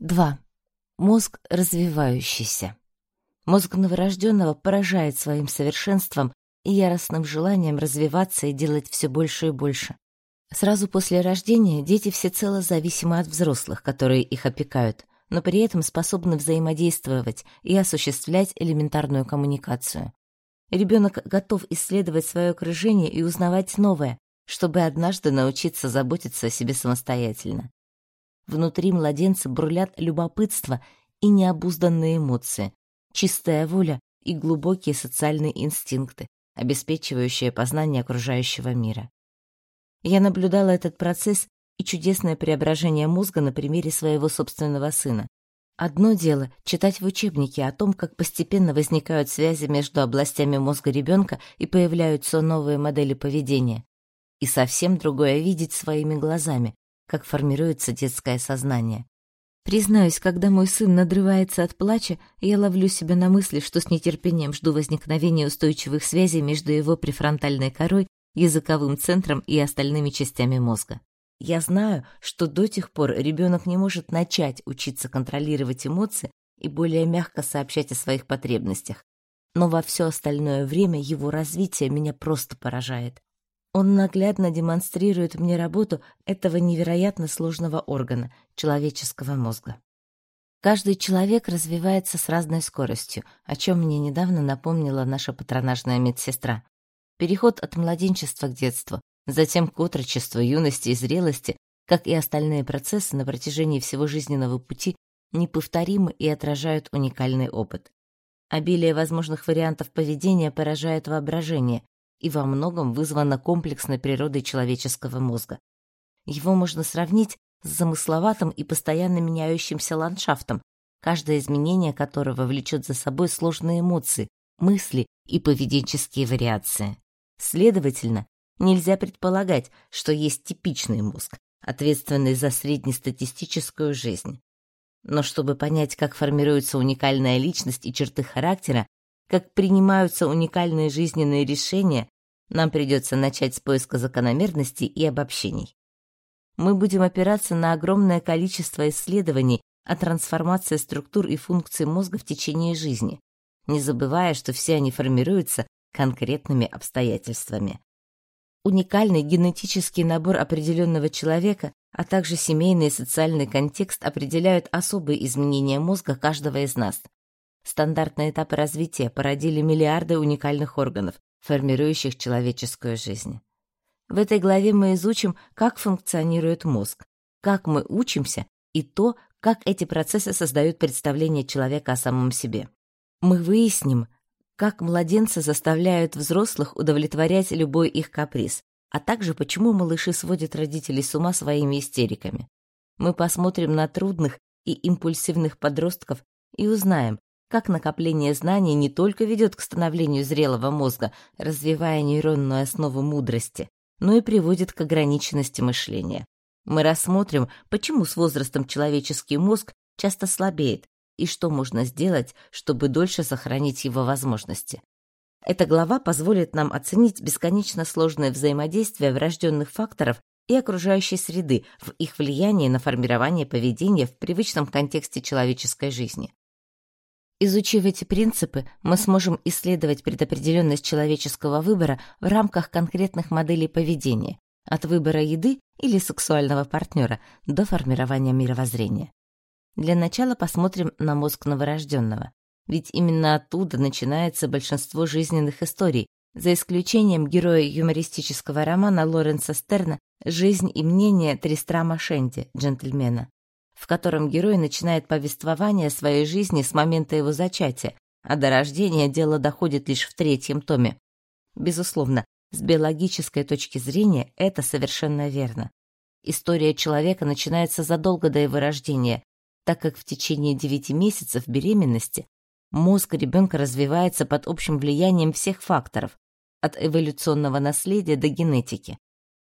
2. Мозг развивающийся. Мозг новорожденного поражает своим совершенством и яростным желанием развиваться и делать все больше и больше. Сразу после рождения дети всецело зависимы от взрослых, которые их опекают, но при этом способны взаимодействовать и осуществлять элементарную коммуникацию. Ребенок готов исследовать свое окружение и узнавать новое, чтобы однажды научиться заботиться о себе самостоятельно. Внутри младенца бурлят любопытство и необузданные эмоции, чистая воля и глубокие социальные инстинкты, обеспечивающие познание окружающего мира. Я наблюдала этот процесс и чудесное преображение мозга на примере своего собственного сына. Одно дело — читать в учебнике о том, как постепенно возникают связи между областями мозга ребенка и появляются новые модели поведения. И совсем другое — видеть своими глазами, как формируется детское сознание. Признаюсь, когда мой сын надрывается от плача, я ловлю себя на мысли, что с нетерпением жду возникновения устойчивых связей между его префронтальной корой, языковым центром и остальными частями мозга. Я знаю, что до тех пор ребенок не может начать учиться контролировать эмоции и более мягко сообщать о своих потребностях. Но во все остальное время его развитие меня просто поражает. Он наглядно демонстрирует мне работу этого невероятно сложного органа — человеческого мозга. Каждый человек развивается с разной скоростью, о чем мне недавно напомнила наша патронажная медсестра. Переход от младенчества к детству, затем к отрочеству, юности и зрелости, как и остальные процессы на протяжении всего жизненного пути, неповторимы и отражают уникальный опыт. Обилие возможных вариантов поведения поражает воображение и во многом вызвано комплексной природой человеческого мозга. Его можно сравнить с замысловатым и постоянно меняющимся ландшафтом, каждое изменение которого влечет за собой сложные эмоции, мысли и поведенческие вариации. Следовательно, нельзя предполагать, что есть типичный мозг, ответственный за среднестатистическую жизнь. Но чтобы понять, как формируется уникальная личность и черты характера, как принимаются уникальные жизненные решения, нам придется начать с поиска закономерностей и обобщений. Мы будем опираться на огромное количество исследований о трансформации структур и функций мозга в течение жизни, не забывая, что все они формируются конкретными обстоятельствами уникальный генетический набор определенного человека, а также семейный и социальный контекст определяют особые изменения мозга каждого из нас. Стандартные этапы развития породили миллиарды уникальных органов, формирующих человеческую жизнь. В этой главе мы изучим, как функционирует мозг, как мы учимся и то, как эти процессы создают представление человека о самом себе. Мы выясним, как младенцы заставляют взрослых удовлетворять любой их каприз, а также почему малыши сводят родителей с ума своими истериками. Мы посмотрим на трудных и импульсивных подростков и узнаем, как накопление знаний не только ведет к становлению зрелого мозга, развивая нейронную основу мудрости, но и приводит к ограниченности мышления. Мы рассмотрим, почему с возрастом человеческий мозг часто слабеет, и что можно сделать, чтобы дольше сохранить его возможности. Эта глава позволит нам оценить бесконечно сложное взаимодействие врожденных факторов и окружающей среды в их влиянии на формирование поведения в привычном контексте человеческой жизни. Изучив эти принципы, мы сможем исследовать предопределенность человеческого выбора в рамках конкретных моделей поведения, от выбора еды или сексуального партнера до формирования мировоззрения. Для начала посмотрим на мозг новорожденного. Ведь именно оттуда начинается большинство жизненных историй, за исключением героя юмористического романа Лоренса Стерна «Жизнь и мнение Тристрама Шенди, джентльмена», в котором герой начинает повествование своей жизни с момента его зачатия, а до рождения дело доходит лишь в третьем томе. Безусловно, с биологической точки зрения это совершенно верно. История человека начинается задолго до его рождения, так как в течение 9 месяцев беременности мозг ребенка развивается под общим влиянием всех факторов, от эволюционного наследия до генетики.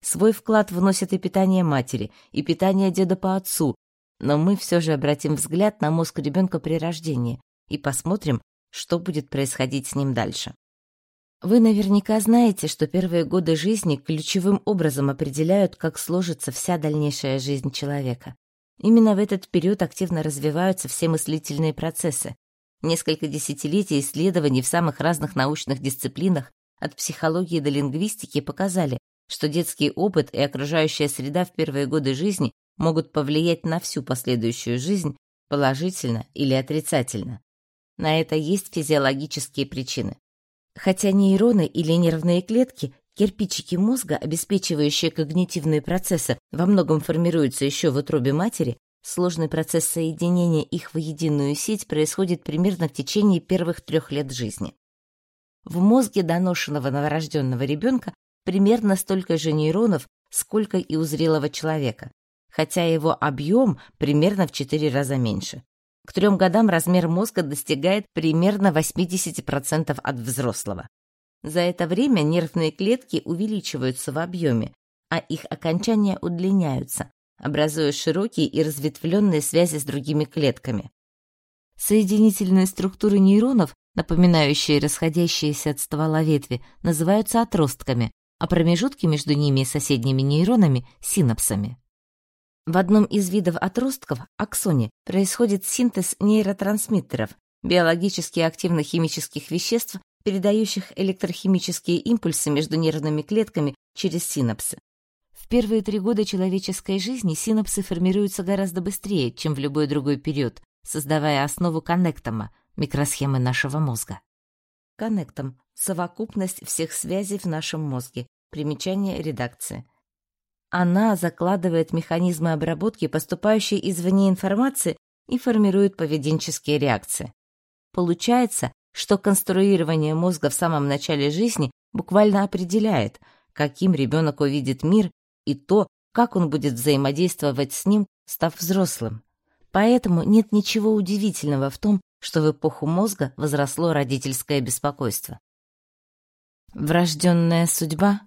Свой вклад вносит и питание матери, и питание деда по отцу, но мы все же обратим взгляд на мозг ребенка при рождении и посмотрим, что будет происходить с ним дальше. Вы наверняка знаете, что первые годы жизни ключевым образом определяют, как сложится вся дальнейшая жизнь человека. Именно в этот период активно развиваются все мыслительные процессы. Несколько десятилетий исследований в самых разных научных дисциплинах, от психологии до лингвистики, показали, что детский опыт и окружающая среда в первые годы жизни могут повлиять на всю последующую жизнь положительно или отрицательно. На это есть физиологические причины. Хотя нейроны или нервные клетки, кирпичики мозга, обеспечивающие когнитивные процессы, во многом формируются еще в утробе матери, сложный процесс соединения их в единую сеть происходит примерно в течение первых трех лет жизни. В мозге доношенного новорожденного ребенка примерно столько же нейронов, сколько и у зрелого человека, хотя его объем примерно в 4 раза меньше. К трем годам размер мозга достигает примерно 80% от взрослого. За это время нервные клетки увеличиваются в объеме, а их окончания удлиняются, образуя широкие и разветвленные связи с другими клетками. Соединительные структуры нейронов, напоминающие расходящиеся от ствола ветви, называются отростками, а промежутки между ними и соседними нейронами — синапсами. В одном из видов отростков, аксоне, происходит синтез нейротрансмиттеров, биологически активных химических веществ, передающих электрохимические импульсы между нервными клетками через синапсы. В первые три года человеческой жизни синапсы формируются гораздо быстрее, чем в любой другой период, создавая основу коннектома, микросхемы нашего мозга. Коннектом — совокупность всех связей в нашем мозге. Примечание редакции. Она закладывает механизмы обработки поступающей извне информации и формирует поведенческие реакции. Получается, что конструирование мозга в самом начале жизни буквально определяет, каким ребенок увидит мир и то, как он будет взаимодействовать с ним, став взрослым. Поэтому нет ничего удивительного в том, что в эпоху мозга возросло родительское беспокойство. Врожденная судьба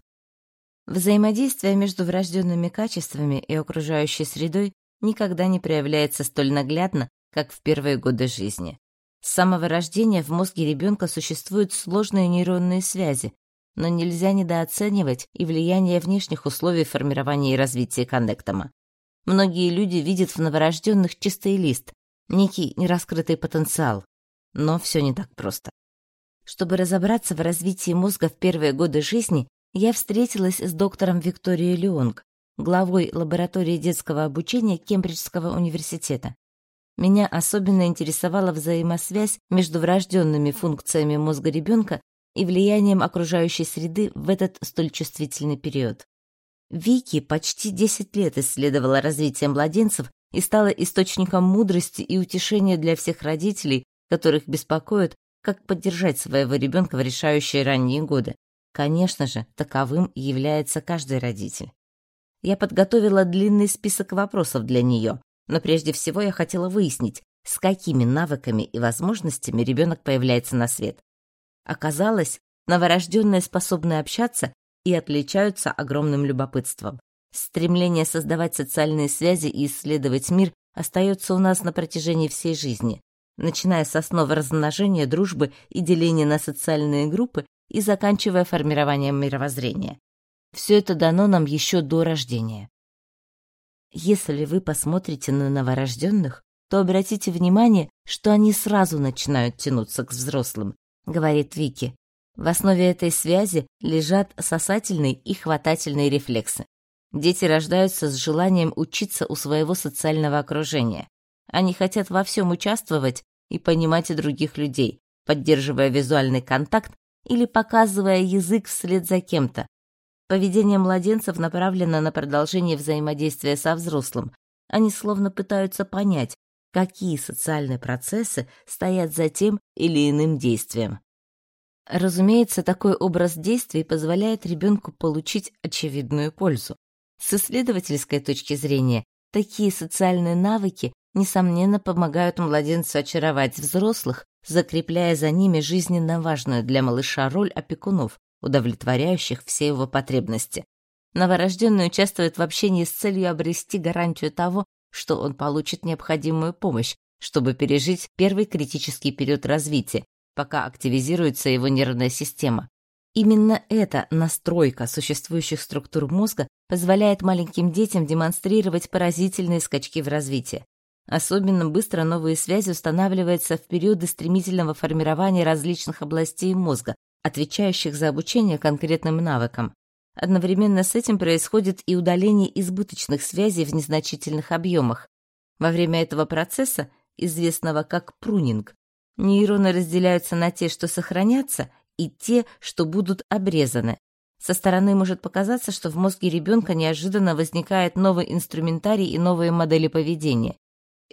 Взаимодействие между врожденными качествами и окружающей средой никогда не проявляется столь наглядно, как в первые годы жизни. С самого рождения в мозге ребенка существуют сложные нейронные связи, но нельзя недооценивать и влияние внешних условий формирования и развития коннектома. Многие люди видят в новорожденных чистый лист, некий нераскрытый потенциал. Но все не так просто. Чтобы разобраться в развитии мозга в первые годы жизни, я встретилась с доктором Викторией Леонг, главой лаборатории детского обучения Кембриджского университета. Меня особенно интересовала взаимосвязь между врожденными функциями мозга ребенка и влиянием окружающей среды в этот столь чувствительный период. Вики почти 10 лет исследовала развитие младенцев и стала источником мудрости и утешения для всех родителей, которых беспокоит, как поддержать своего ребенка в решающие ранние годы. Конечно же, таковым является каждый родитель. Я подготовила длинный список вопросов для нее, но прежде всего я хотела выяснить, с какими навыками и возможностями ребенок появляется на свет. Оказалось, новорожденные способны общаться и отличаются огромным любопытством. Стремление создавать социальные связи и исследовать мир остается у нас на протяжении всей жизни, начиная с основы размножения, дружбы и деления на социальные группы и заканчивая формированием мировоззрения. Все это дано нам еще до рождения. Если вы посмотрите на новорожденных, то обратите внимание, что они сразу начинают тянуться к взрослым, говорит Вики. В основе этой связи лежат сосательные и хватательные рефлексы. Дети рождаются с желанием учиться у своего социального окружения. Они хотят во всем участвовать и понимать других людей, поддерживая визуальный контакт или показывая язык вслед за кем-то. Поведение младенцев направлено на продолжение взаимодействия со взрослым. Они словно пытаются понять, какие социальные процессы стоят за тем или иным действием. Разумеется, такой образ действий позволяет ребенку получить очевидную пользу. С исследовательской точки зрения, такие социальные навыки, несомненно, помогают младенцу очаровать взрослых закрепляя за ними жизненно важную для малыша роль опекунов, удовлетворяющих все его потребности. Новорожденный участвует в общении с целью обрести гарантию того, что он получит необходимую помощь, чтобы пережить первый критический период развития, пока активизируется его нервная система. Именно эта настройка существующих структур мозга позволяет маленьким детям демонстрировать поразительные скачки в развитии. Особенно быстро новые связи устанавливаются в периоды стремительного формирования различных областей мозга, отвечающих за обучение конкретным навыкам. Одновременно с этим происходит и удаление избыточных связей в незначительных объемах. Во время этого процесса, известного как прунинг, нейроны разделяются на те, что сохранятся, и те, что будут обрезаны. Со стороны может показаться, что в мозге ребенка неожиданно возникает новый инструментарий и новые модели поведения.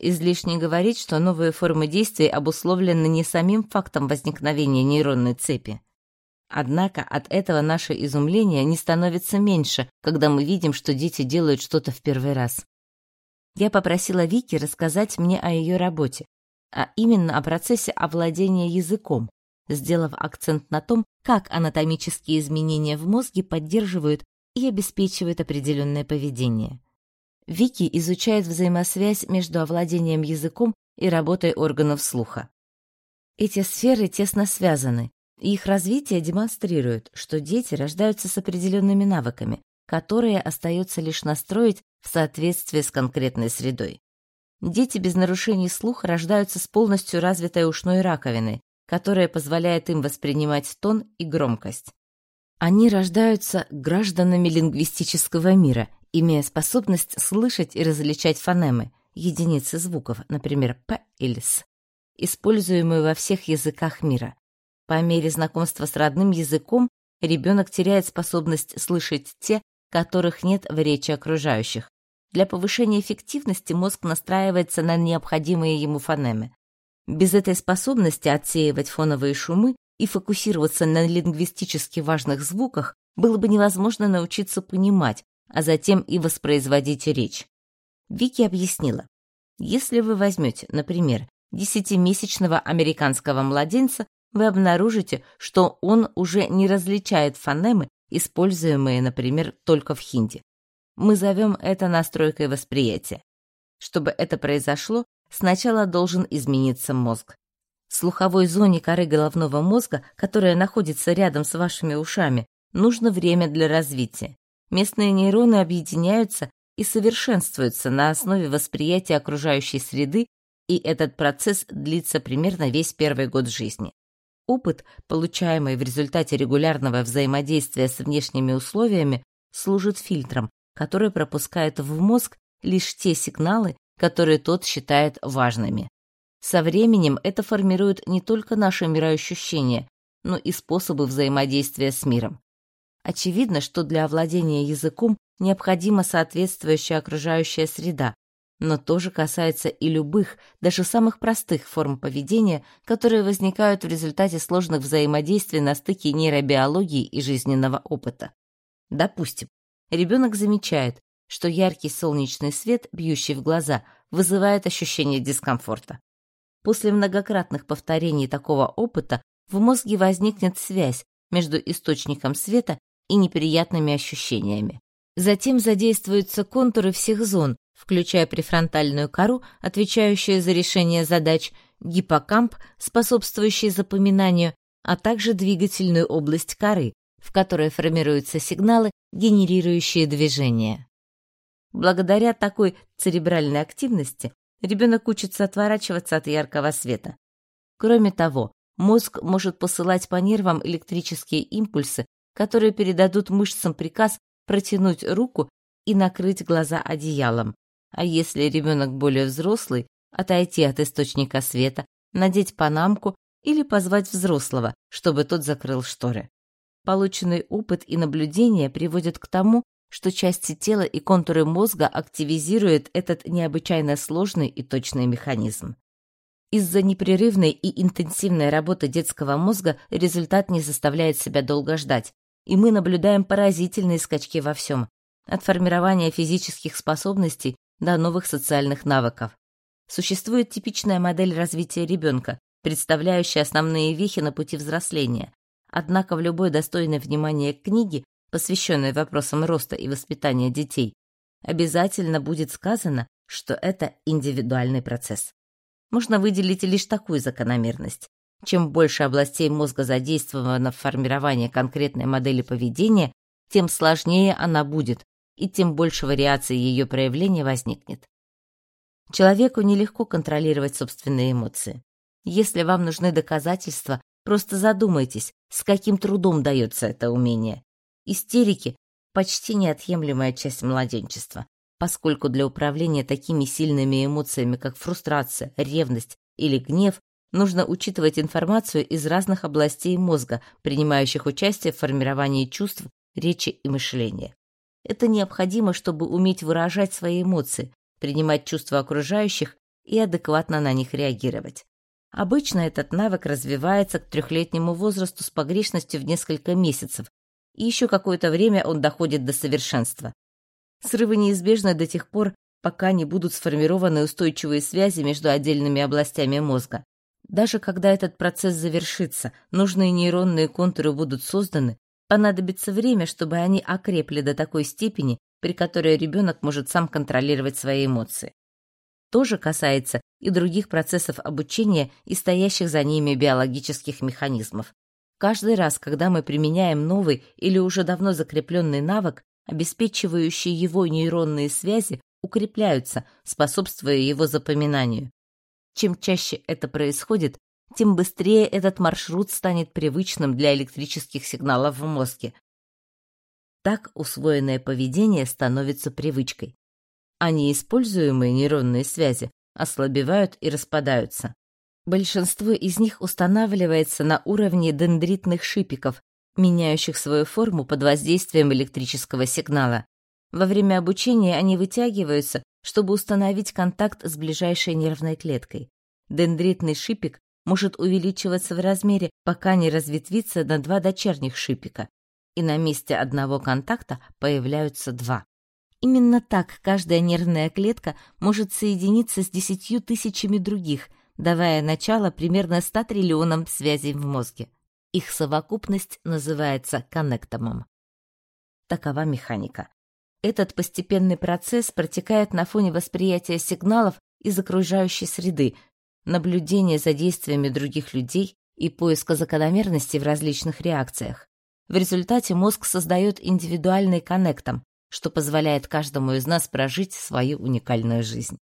Излишне говорить, что новые формы действий обусловлены не самим фактом возникновения нейронной цепи. Однако от этого наше изумление не становится меньше, когда мы видим, что дети делают что-то в первый раз. Я попросила Вики рассказать мне о ее работе, а именно о процессе овладения языком, сделав акцент на том, как анатомические изменения в мозге поддерживают и обеспечивают определенное поведение. Вики изучает взаимосвязь между овладением языком и работой органов слуха. Эти сферы тесно связаны, и их развитие демонстрирует, что дети рождаются с определенными навыками, которые остается лишь настроить в соответствии с конкретной средой. Дети без нарушений слуха рождаются с полностью развитой ушной раковиной, которая позволяет им воспринимать тон и громкость. Они рождаются гражданами лингвистического мира, имея способность слышать и различать фонемы, единицы звуков, например, «п» или «с», используемые во всех языках мира. По мере знакомства с родным языком ребенок теряет способность слышать те, которых нет в речи окружающих. Для повышения эффективности мозг настраивается на необходимые ему фонемы. Без этой способности отсеивать фоновые шумы и фокусироваться на лингвистически важных звуках было бы невозможно научиться понимать, а затем и воспроизводить речь. Вики объяснила, если вы возьмете, например, десятимесячного американского младенца, вы обнаружите, что он уже не различает фонемы, используемые, например, только в хинди. Мы зовем это настройкой восприятия. Чтобы это произошло, сначала должен измениться мозг. Слуховой зоне коры головного мозга, которая находится рядом с вашими ушами, нужно время для развития. Местные нейроны объединяются и совершенствуются на основе восприятия окружающей среды, и этот процесс длится примерно весь первый год жизни. Опыт, получаемый в результате регулярного взаимодействия с внешними условиями, служит фильтром, который пропускает в мозг лишь те сигналы, которые тот считает важными. Со временем это формирует не только наши мироощущения, но и способы взаимодействия с миром. Очевидно, что для овладения языком необходима соответствующая окружающая среда, но тоже касается и любых, даже самых простых форм поведения, которые возникают в результате сложных взаимодействий на стыке нейробиологии и жизненного опыта. Допустим, ребенок замечает, что яркий солнечный свет, бьющий в глаза, вызывает ощущение дискомфорта. После многократных повторений такого опыта в мозге возникнет связь между источником света и неприятными ощущениями. Затем задействуются контуры всех зон, включая префронтальную кору, отвечающую за решение задач, гиппокамп, способствующий запоминанию, а также двигательную область коры, в которой формируются сигналы, генерирующие движение. Благодаря такой церебральной активности ребенок учится отворачиваться от яркого света. Кроме того, мозг может посылать по нервам электрические импульсы, которые передадут мышцам приказ протянуть руку и накрыть глаза одеялом. А если ребенок более взрослый, отойти от источника света, надеть панамку или позвать взрослого, чтобы тот закрыл шторы. Полученный опыт и наблюдения приводят к тому, что части тела и контуры мозга активизируют этот необычайно сложный и точный механизм. Из-за непрерывной и интенсивной работы детского мозга результат не заставляет себя долго ждать, и мы наблюдаем поразительные скачки во всем, от формирования физических способностей до новых социальных навыков. Существует типичная модель развития ребенка, представляющая основные вехи на пути взросления. Однако в любой достойной внимания книге посвященной вопросам роста и воспитания детей, обязательно будет сказано, что это индивидуальный процесс. Можно выделить лишь такую закономерность. Чем больше областей мозга задействовано в формировании конкретной модели поведения, тем сложнее она будет, и тем больше вариаций ее проявления возникнет. Человеку нелегко контролировать собственные эмоции. Если вам нужны доказательства, просто задумайтесь, с каким трудом дается это умение. Истерики – почти неотъемлемая часть младенчества, поскольку для управления такими сильными эмоциями, как фрустрация, ревность или гнев, нужно учитывать информацию из разных областей мозга, принимающих участие в формировании чувств, речи и мышления. Это необходимо, чтобы уметь выражать свои эмоции, принимать чувства окружающих и адекватно на них реагировать. Обычно этот навык развивается к трехлетнему возрасту с погрешностью в несколько месяцев, и еще какое-то время он доходит до совершенства. Срывы неизбежны до тех пор, пока не будут сформированы устойчивые связи между отдельными областями мозга. Даже когда этот процесс завершится, нужные нейронные контуры будут созданы, понадобится время, чтобы они окрепли до такой степени, при которой ребенок может сам контролировать свои эмоции. То же касается и других процессов обучения и стоящих за ними биологических механизмов. Каждый раз, когда мы применяем новый или уже давно закрепленный навык, обеспечивающие его нейронные связи укрепляются, способствуя его запоминанию. Чем чаще это происходит, тем быстрее этот маршрут станет привычным для электрических сигналов в мозге. Так усвоенное поведение становится привычкой. А неиспользуемые нейронные связи ослабевают и распадаются. Большинство из них устанавливается на уровне дендритных шипиков, меняющих свою форму под воздействием электрического сигнала. Во время обучения они вытягиваются, чтобы установить контакт с ближайшей нервной клеткой. Дендритный шипик может увеличиваться в размере, пока не разветвится на два дочерних шипика, и на месте одного контакта появляются два. Именно так каждая нервная клетка может соединиться с десятью тысячами других, давая начало примерно 100 триллионам связей в мозге. Их совокупность называется коннектомом. Такова механика. Этот постепенный процесс протекает на фоне восприятия сигналов из окружающей среды, наблюдения за действиями других людей и поиска закономерностей в различных реакциях. В результате мозг создает индивидуальный коннектом, что позволяет каждому из нас прожить свою уникальную жизнь.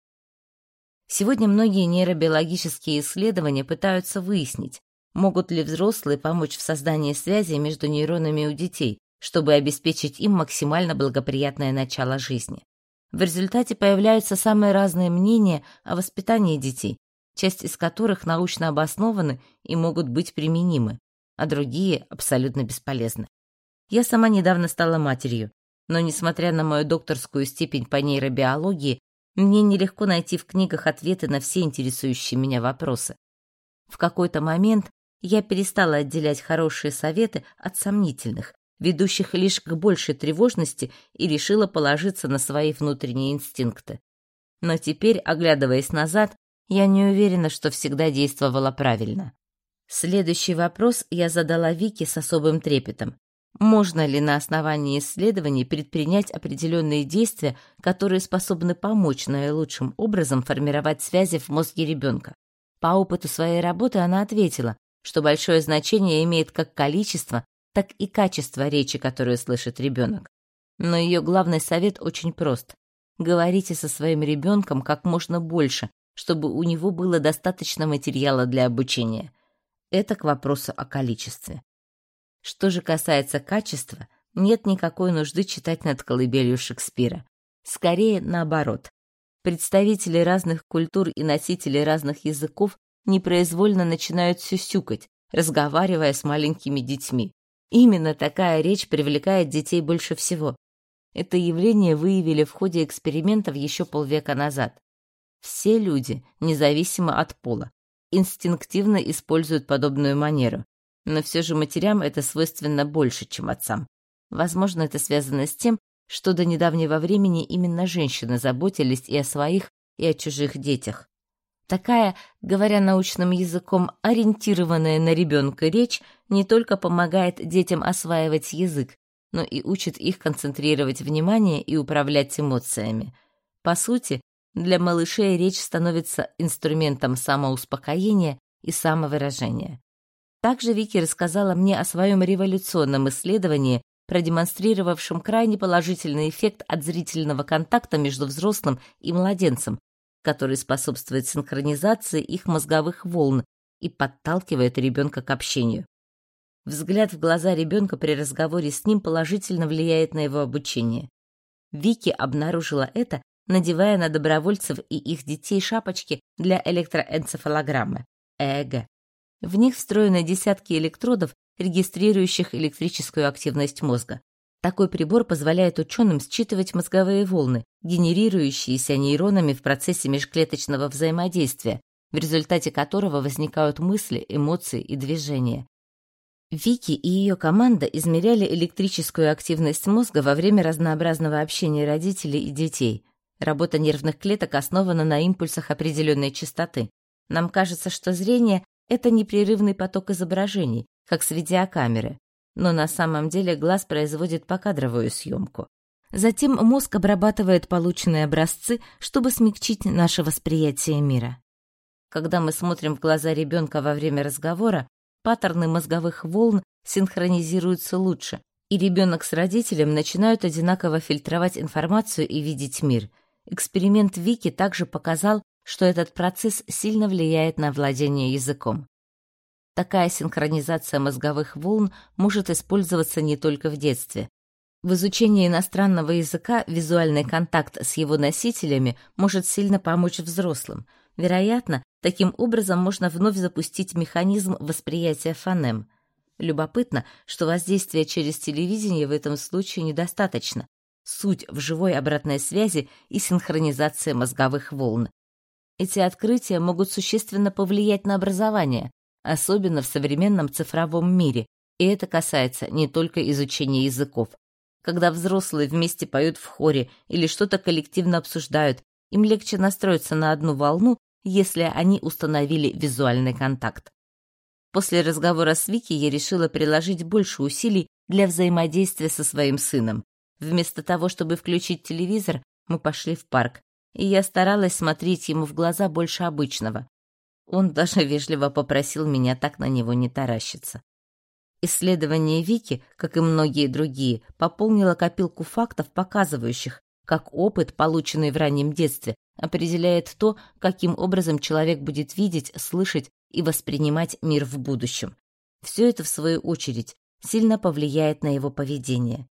Сегодня многие нейробиологические исследования пытаются выяснить, Могут ли взрослые помочь в создании связи между нейронами у детей, чтобы обеспечить им максимально благоприятное начало жизни? В результате появляются самые разные мнения о воспитании детей, часть из которых научно обоснованы и могут быть применимы, а другие абсолютно бесполезны. Я сама недавно стала матерью, но, несмотря на мою докторскую степень по нейробиологии, мне нелегко найти в книгах ответы на все интересующие меня вопросы. В какой-то момент я перестала отделять хорошие советы от сомнительных, ведущих лишь к большей тревожности, и решила положиться на свои внутренние инстинкты. Но теперь, оглядываясь назад, я не уверена, что всегда действовала правильно. Следующий вопрос я задала Вике с особым трепетом. Можно ли на основании исследований предпринять определенные действия, которые способны помочь наилучшим образом формировать связи в мозге ребенка? По опыту своей работы она ответила, что большое значение имеет как количество, так и качество речи, которую слышит ребенок. Но ее главный совет очень прост. Говорите со своим ребенком как можно больше, чтобы у него было достаточно материала для обучения. Это к вопросу о количестве. Что же касается качества, нет никакой нужды читать над колыбелью Шекспира. Скорее наоборот. Представители разных культур и носители разных языков непроизвольно начинают сюсюкать, разговаривая с маленькими детьми. Именно такая речь привлекает детей больше всего. Это явление выявили в ходе экспериментов еще полвека назад. Все люди, независимо от пола, инстинктивно используют подобную манеру, но все же матерям это свойственно больше, чем отцам. Возможно, это связано с тем, что до недавнего времени именно женщины заботились и о своих, и о чужих детях. Такая, говоря научным языком, ориентированная на ребенка речь не только помогает детям осваивать язык, но и учит их концентрировать внимание и управлять эмоциями. По сути, для малышей речь становится инструментом самоуспокоения и самовыражения. Также Вики рассказала мне о своем революционном исследовании, продемонстрировавшем крайне положительный эффект от зрительного контакта между взрослым и младенцем, который способствует синхронизации их мозговых волн и подталкивает ребенка к общению. Взгляд в глаза ребенка при разговоре с ним положительно влияет на его обучение. Вики обнаружила это, надевая на добровольцев и их детей шапочки для электроэнцефалограммы – ЭЭГ. В них встроены десятки электродов, регистрирующих электрическую активность мозга. Такой прибор позволяет ученым считывать мозговые волны, генерирующиеся нейронами в процессе межклеточного взаимодействия, в результате которого возникают мысли, эмоции и движения. Вики и ее команда измеряли электрическую активность мозга во время разнообразного общения родителей и детей. Работа нервных клеток основана на импульсах определенной частоты. Нам кажется, что зрение — это непрерывный поток изображений, как с видеокамеры, но на самом деле глаз производит покадровую съемку. Затем мозг обрабатывает полученные образцы, чтобы смягчить наше восприятие мира. Когда мы смотрим в глаза ребенка во время разговора, паттерны мозговых волн синхронизируются лучше, и ребенок с родителем начинают одинаково фильтровать информацию и видеть мир. Эксперимент Вики также показал, что этот процесс сильно влияет на владение языком. Такая синхронизация мозговых волн может использоваться не только в детстве. В изучении иностранного языка визуальный контакт с его носителями может сильно помочь взрослым. Вероятно, таким образом можно вновь запустить механизм восприятия фонем. Любопытно, что воздействие через телевидение в этом случае недостаточно. Суть в живой обратной связи и синхронизации мозговых волн. Эти открытия могут существенно повлиять на образование, особенно в современном цифровом мире, и это касается не только изучения языков. Когда взрослые вместе поют в хоре или что-то коллективно обсуждают, им легче настроиться на одну волну, если они установили визуальный контакт. После разговора с Вики я решила приложить больше усилий для взаимодействия со своим сыном. Вместо того, чтобы включить телевизор, мы пошли в парк, и я старалась смотреть ему в глаза больше обычного. Он даже вежливо попросил меня так на него не таращиться. Исследование Вики, как и многие другие, пополнило копилку фактов, показывающих, как опыт, полученный в раннем детстве, определяет то, каким образом человек будет видеть, слышать и воспринимать мир в будущем. Все это, в свою очередь, сильно повлияет на его поведение.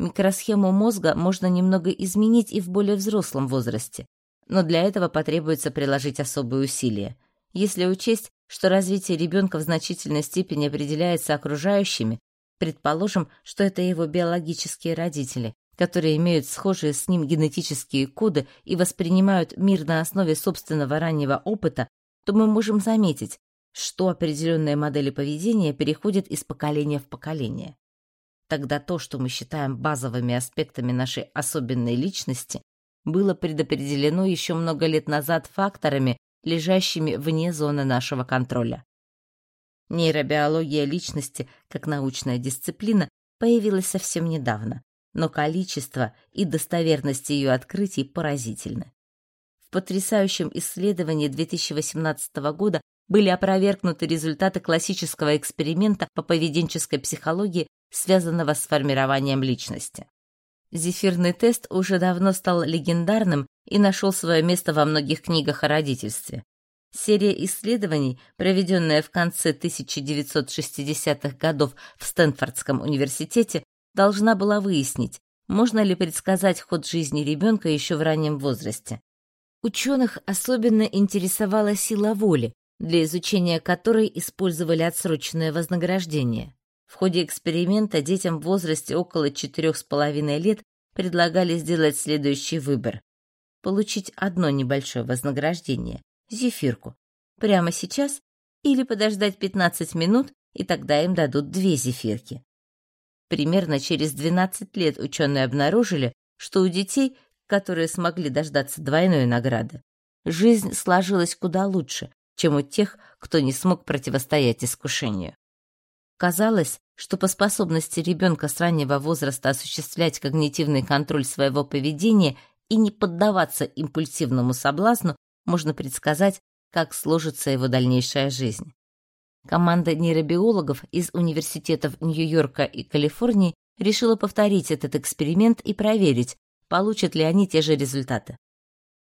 Микросхему мозга можно немного изменить и в более взрослом возрасте, но для этого потребуется приложить особые усилия – если учесть, что развитие ребенка в значительной степени определяется окружающими, предположим, что это его биологические родители, которые имеют схожие с ним генетические коды и воспринимают мир на основе собственного раннего опыта, то мы можем заметить, что определенные модели поведения переходят из поколения в поколение. Тогда то, что мы считаем базовыми аспектами нашей особенной личности, было предопределено еще много лет назад факторами, лежащими вне зоны нашего контроля. Нейробиология личности как научная дисциплина появилась совсем недавно, но количество и достоверность ее открытий поразительны. В потрясающем исследовании 2018 года были опровергнуты результаты классического эксперимента по поведенческой психологии, связанного с формированием личности. Зефирный тест уже давно стал легендарным и нашел свое место во многих книгах о родительстве. Серия исследований, проведенная в конце 1960-х годов в Стэнфордском университете, должна была выяснить, можно ли предсказать ход жизни ребенка еще в раннем возрасте. Ученых особенно интересовала сила воли, для изучения которой использовали отсроченное вознаграждение. В ходе эксперимента детям в возрасте около 4,5 лет предлагали сделать следующий выбор. Получить одно небольшое вознаграждение – зефирку. Прямо сейчас или подождать 15 минут, и тогда им дадут две зефирки. Примерно через 12 лет ученые обнаружили, что у детей, которые смогли дождаться двойной награды, жизнь сложилась куда лучше, чем у тех, кто не смог противостоять искушению. Казалось, что по способности ребенка с раннего возраста осуществлять когнитивный контроль своего поведения и не поддаваться импульсивному соблазну можно предсказать, как сложится его дальнейшая жизнь. команда нейробиологов из университетов Нью-Йорка и Калифорнии решила повторить этот эксперимент и проверить, получат ли они те же результаты.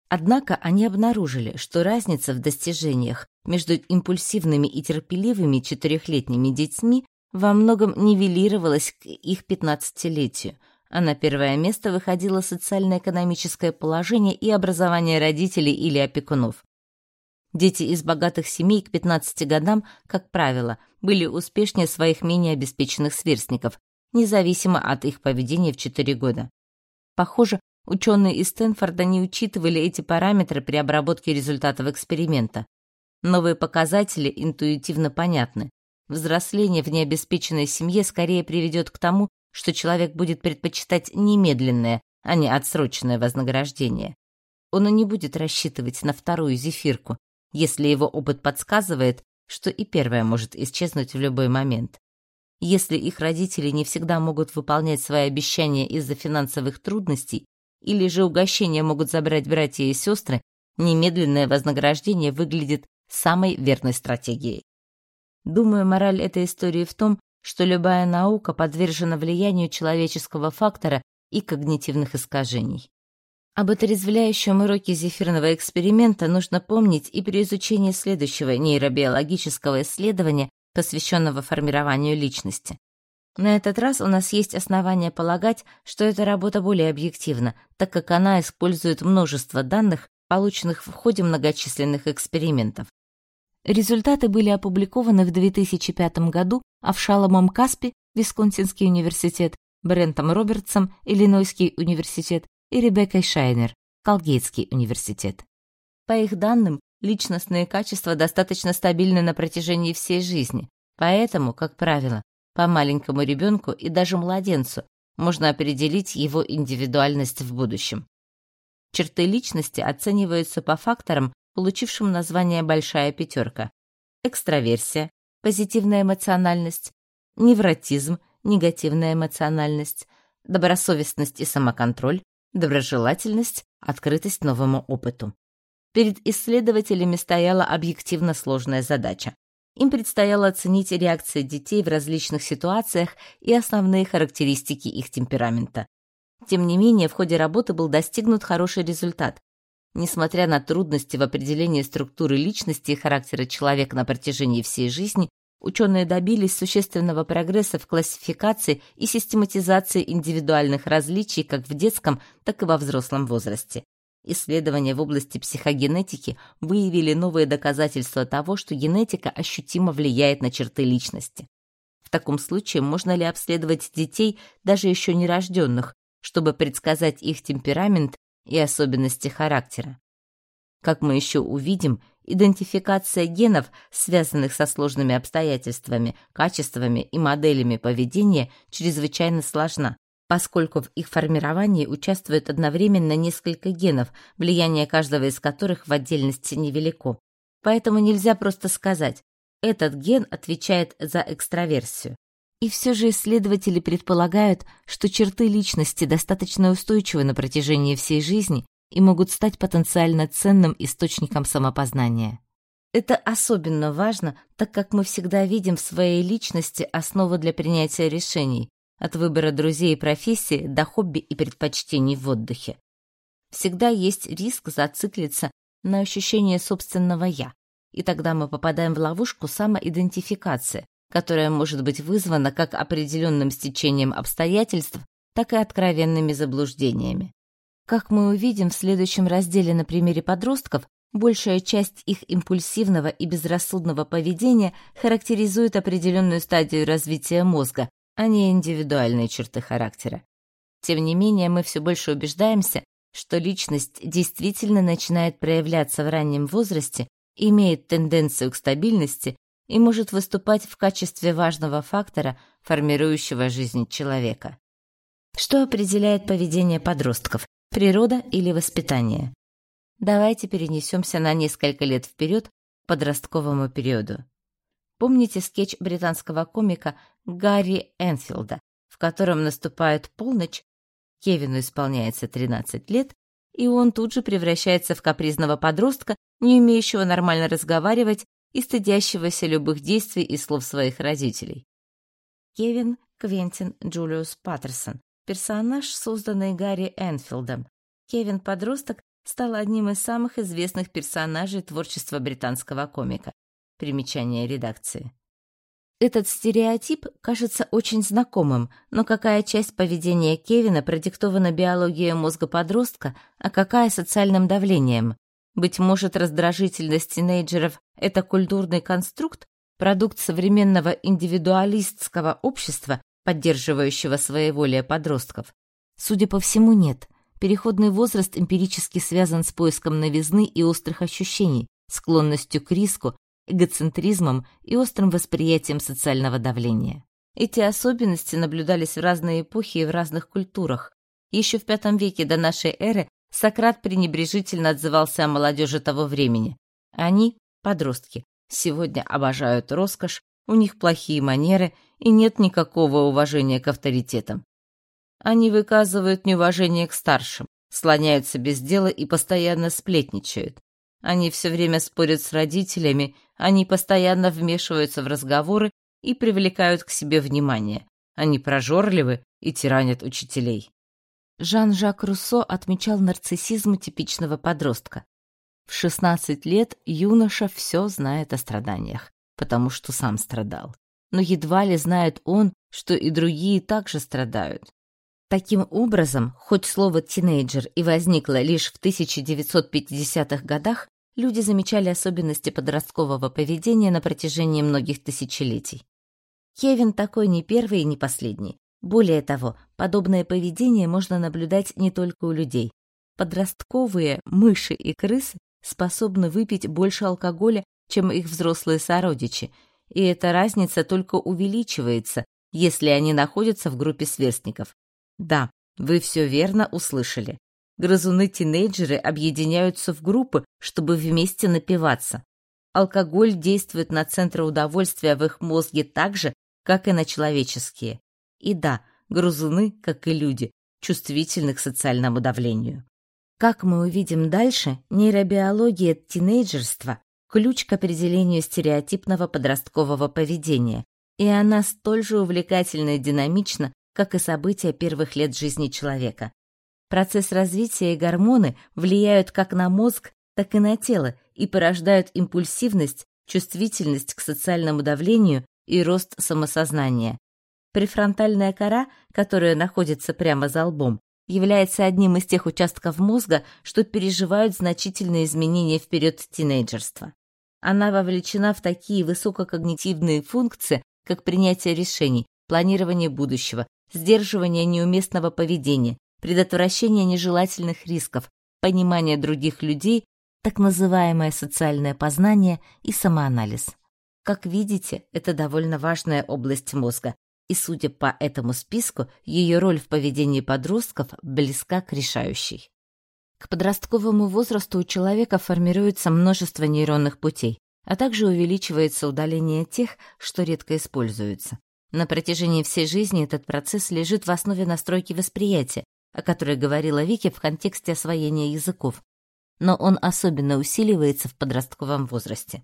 Однако они обнаружили, что разница в достижениях между импульсивными и терпеливыми четырехлетними детьми во многом нивелировалась к их пятнадцатилетию, а на первое место выходило социально-экономическое положение и образование родителей или опекунов. Дети из богатых семей к 15 годам, как правило, были успешнее своих менее обеспеченных сверстников, независимо от их поведения в 4 года. Похоже, ученые из Стэнфорда не учитывали эти параметры при обработке результатов эксперимента. Новые показатели интуитивно понятны. Взросление в необеспеченной семье скорее приведет к тому, что человек будет предпочитать немедленное, а не отсроченное вознаграждение. Он и не будет рассчитывать на вторую зефирку, если его опыт подсказывает, что и первая может исчезнуть в любой момент. Если их родители не всегда могут выполнять свои обещания из-за финансовых трудностей, или же угощения могут забрать братья и сестры, немедленное вознаграждение выглядит самой верной стратегией. Думаю, мораль этой истории в том, что любая наука подвержена влиянию человеческого фактора и когнитивных искажений. Об отрезвляющем уроке зефирного эксперимента нужно помнить и при изучении следующего нейробиологического исследования посвященного формированию личности. На этот раз у нас есть основания полагать, что эта работа более объективна, так как она использует множество данных, полученных в ходе многочисленных экспериментов. Результаты были опубликованы в 2005 году Авшаломом Каспи, Висконсинский университет, Брентом Робертсом, Иллинойский университет и Ребеккой Шайнер, Колгейтский университет. По их данным, личностные качества достаточно стабильны на протяжении всей жизни, поэтому, как правило, по маленькому ребенку и даже младенцу можно определить его индивидуальность в будущем. Черты личности оцениваются по факторам, получившим название «большая пятерка». Экстраверсия, позитивная эмоциональность, невротизм, негативная эмоциональность, добросовестность и самоконтроль, доброжелательность, открытость новому опыту. Перед исследователями стояла объективно сложная задача. Им предстояло оценить реакции детей в различных ситуациях и основные характеристики их темперамента. Тем не менее, в ходе работы был достигнут хороший результат. Несмотря на трудности в определении структуры личности и характера человека на протяжении всей жизни, ученые добились существенного прогресса в классификации и систематизации индивидуальных различий как в детском, так и во взрослом возрасте. Исследования в области психогенетики выявили новые доказательства того, что генетика ощутимо влияет на черты личности. В таком случае можно ли обследовать детей, даже еще нерожденных, чтобы предсказать их темперамент и особенности характера? Как мы еще увидим, идентификация генов, связанных со сложными обстоятельствами, качествами и моделями поведения, чрезвычайно сложна поскольку в их формировании участвуют одновременно несколько генов, влияние каждого из которых в отдельности невелико. Поэтому нельзя просто сказать «этот ген отвечает за экстраверсию». И все же исследователи предполагают, что черты личности достаточно устойчивы на протяжении всей жизни и могут стать потенциально ценным источником самопознания. Это особенно важно, так как мы всегда видим в своей личности основу для принятия решений, от выбора друзей и профессии до хобби и предпочтений в отдыхе. Всегда есть риск зациклиться на ощущение собственного «я», и тогда мы попадаем в ловушку самоидентификации, которая может быть вызвана как определенным стечением обстоятельств, так и откровенными заблуждениями. Как мы увидим в следующем разделе на примере подростков, большая часть их импульсивного и безрассудного поведения характеризует определенную стадию развития мозга, а не индивидуальные черты характера. Тем не менее, мы все больше убеждаемся, что личность действительно начинает проявляться в раннем возрасте, имеет тенденцию к стабильности и может выступать в качестве важного фактора, формирующего жизнь человека. Что определяет поведение подростков? Природа или воспитание? Давайте перенесемся на несколько лет вперед к подростковому периоду. Помните скетч британского комика Гарри Энфилда, в котором наступает полночь, Кевину исполняется 13 лет, и он тут же превращается в капризного подростка, не умеющего нормально разговаривать и стыдящегося любых действий и слов своих родителей. Кевин Квентин Джулиус Паттерсон, персонаж, созданный Гарри Энфилдом. Кевин-подросток стал одним из самых известных персонажей творчества британского комика. Примечание редакции. Этот стереотип кажется очень знакомым, но какая часть поведения Кевина продиктована биологией мозга подростка, а какая социальным давлением? Быть может, раздражительность тинейджеров — это культурный конструкт, продукт современного индивидуалистского общества, поддерживающего своеволие подростков? Судя по всему, нет. Переходный возраст эмпирически связан с поиском новизны и острых ощущений, склонностью к риску, эгоцентризмом и острым восприятием социального давления. Эти особенности наблюдались в разные эпохи и в разных культурах. Еще в V веке до нашей эры Сократ пренебрежительно отзывался о молодежи того времени. Они, подростки, сегодня обожают роскошь, у них плохие манеры и нет никакого уважения к авторитетам. Они выказывают неуважение к старшим, слоняются без дела и постоянно сплетничают. Они все время спорят с родителями, они постоянно вмешиваются в разговоры и привлекают к себе внимание. Они прожорливы и тиранят учителей. Жан-Жак Руссо отмечал нарциссизм типичного подростка. В 16 лет юноша все знает о страданиях, потому что сам страдал. Но едва ли знает он, что и другие также страдают. Таким образом, хоть слово «тинейджер» и возникло лишь в 1950-х годах, люди замечали особенности подросткового поведения на протяжении многих тысячелетий. Кевин такой не первый и не последний. Более того, подобное поведение можно наблюдать не только у людей. Подростковые мыши и крысы способны выпить больше алкоголя, чем их взрослые сородичи, и эта разница только увеличивается, если они находятся в группе сверстников. Да, вы все верно услышали. Грызуны-тинейджеры объединяются в группы, чтобы вместе напиваться. Алкоголь действует на центры удовольствия в их мозге так же, как и на человеческие. И да, грызуны, как и люди, чувствительны к социальному давлению. Как мы увидим дальше, нейробиология тинейджерства – ключ к определению стереотипного подросткового поведения, и она столь же увлекательна и динамична, как и события первых лет жизни человека. Процесс развития и гормоны влияют как на мозг, так и на тело и порождают импульсивность, чувствительность к социальному давлению и рост самосознания. Префронтальная кора, которая находится прямо за лбом, является одним из тех участков мозга, что переживают значительные изменения в период тинейджерства. Она вовлечена в такие высококогнитивные функции, как принятие решений, планирование будущего, сдерживание неуместного поведения, предотвращение нежелательных рисков, понимание других людей, так называемое социальное познание и самоанализ. Как видите, это довольно важная область мозга, и, судя по этому списку, ее роль в поведении подростков близка к решающей. К подростковому возрасту у человека формируется множество нейронных путей, а также увеличивается удаление тех, что редко используются. На протяжении всей жизни этот процесс лежит в основе настройки восприятия, о которой говорила Вики в контексте освоения языков, но он особенно усиливается в подростковом возрасте.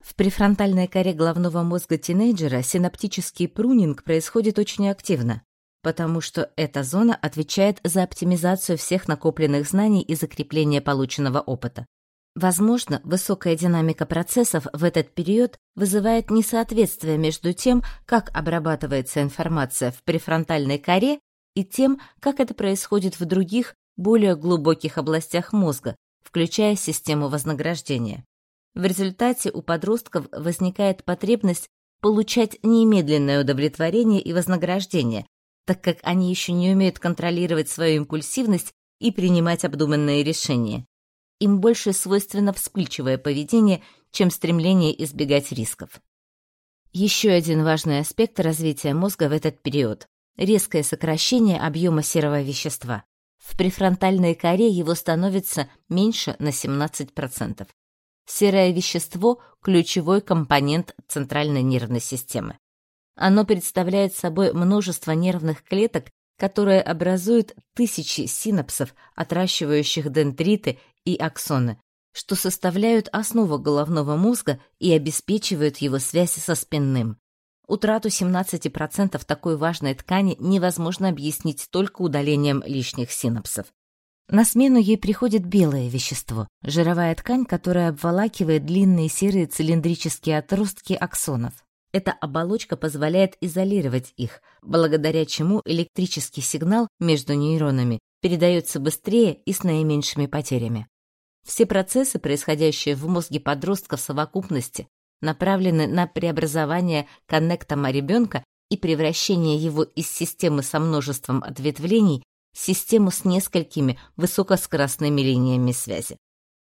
В префронтальной коре головного мозга тинейджера синаптический прунинг происходит очень активно, потому что эта зона отвечает за оптимизацию всех накопленных знаний и закрепление полученного опыта. Возможно, высокая динамика процессов в этот период вызывает несоответствие между тем, как обрабатывается информация в префронтальной коре, и тем, как это происходит в других, более глубоких областях мозга, включая систему вознаграждения. В результате у подростков возникает потребность получать немедленное удовлетворение и вознаграждение, так как они еще не умеют контролировать свою импульсивность и принимать обдуманные решения им больше свойственно вспыльчивое поведение, чем стремление избегать рисков. Еще один важный аспект развития мозга в этот период – резкое сокращение объема серого вещества. В префронтальной коре его становится меньше на 17%. Серое вещество – ключевой компонент центральной нервной системы. Оно представляет собой множество нервных клеток, которые образуют тысячи синапсов, отращивающих дендриты и аксоны, что составляют основу головного мозга и обеспечивают его связь со спинным. Утрату 17% такой важной ткани невозможно объяснить только удалением лишних синапсов. На смену ей приходит белое вещество – жировая ткань, которая обволакивает длинные серые цилиндрические отростки аксонов. Эта оболочка позволяет изолировать их, благодаря чему электрический сигнал между нейронами передается быстрее и с наименьшими потерями. Все процессы, происходящие в мозге подростка в совокупности, направлены на преобразование коннектома ребенка и превращение его из системы со множеством ответвлений систему с несколькими высокоскоростными линиями связи.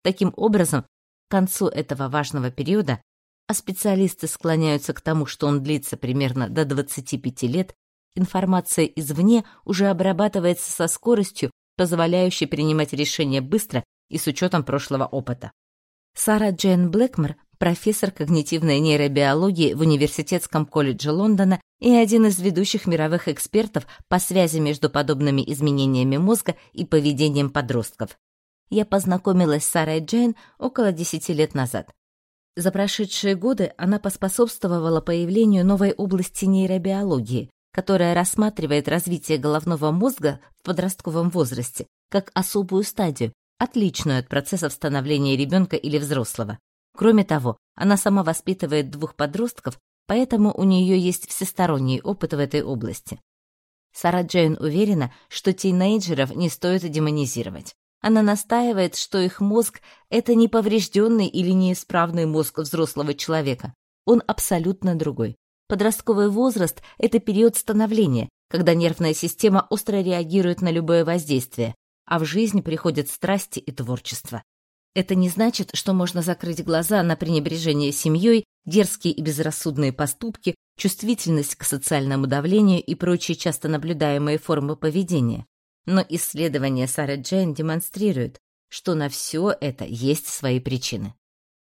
Таким образом, к концу этого важного периода, а специалисты склоняются к тому, что он длится примерно до 25 лет, информация извне уже обрабатывается со скоростью, позволяющей принимать решения быстро и с учетом прошлого опыта. Сара Джейн Блэкмор профессор когнитивной нейробиологии в Университетском колледже Лондона и один из ведущих мировых экспертов по связи между подобными изменениями мозга и поведением подростков. Я познакомилась с Сарой Джейн около 10 лет назад. За прошедшие годы она поспособствовала появлению новой области нейробиологии, которая рассматривает развитие головного мозга в подростковом возрасте как особую стадию, отличную от процессов становления ребенка или взрослого. Кроме того, она сама воспитывает двух подростков, поэтому у нее есть всесторонний опыт в этой области. Сара Джейн уверена, что тинейджеров не стоит демонизировать. Она настаивает, что их мозг — это не поврежденный или неисправный мозг взрослого человека. Он абсолютно другой. Подростковый возраст — это период становления, когда нервная система остро реагирует на любое воздействие, а в жизнь приходят страсти и творчество. Это не значит, что можно закрыть глаза на пренебрежение семьей, дерзкие и безрассудные поступки, чувствительность к социальному давлению и прочие часто наблюдаемые формы поведения. Но исследования Сары Джейн демонстрируют, что на все это есть свои причины.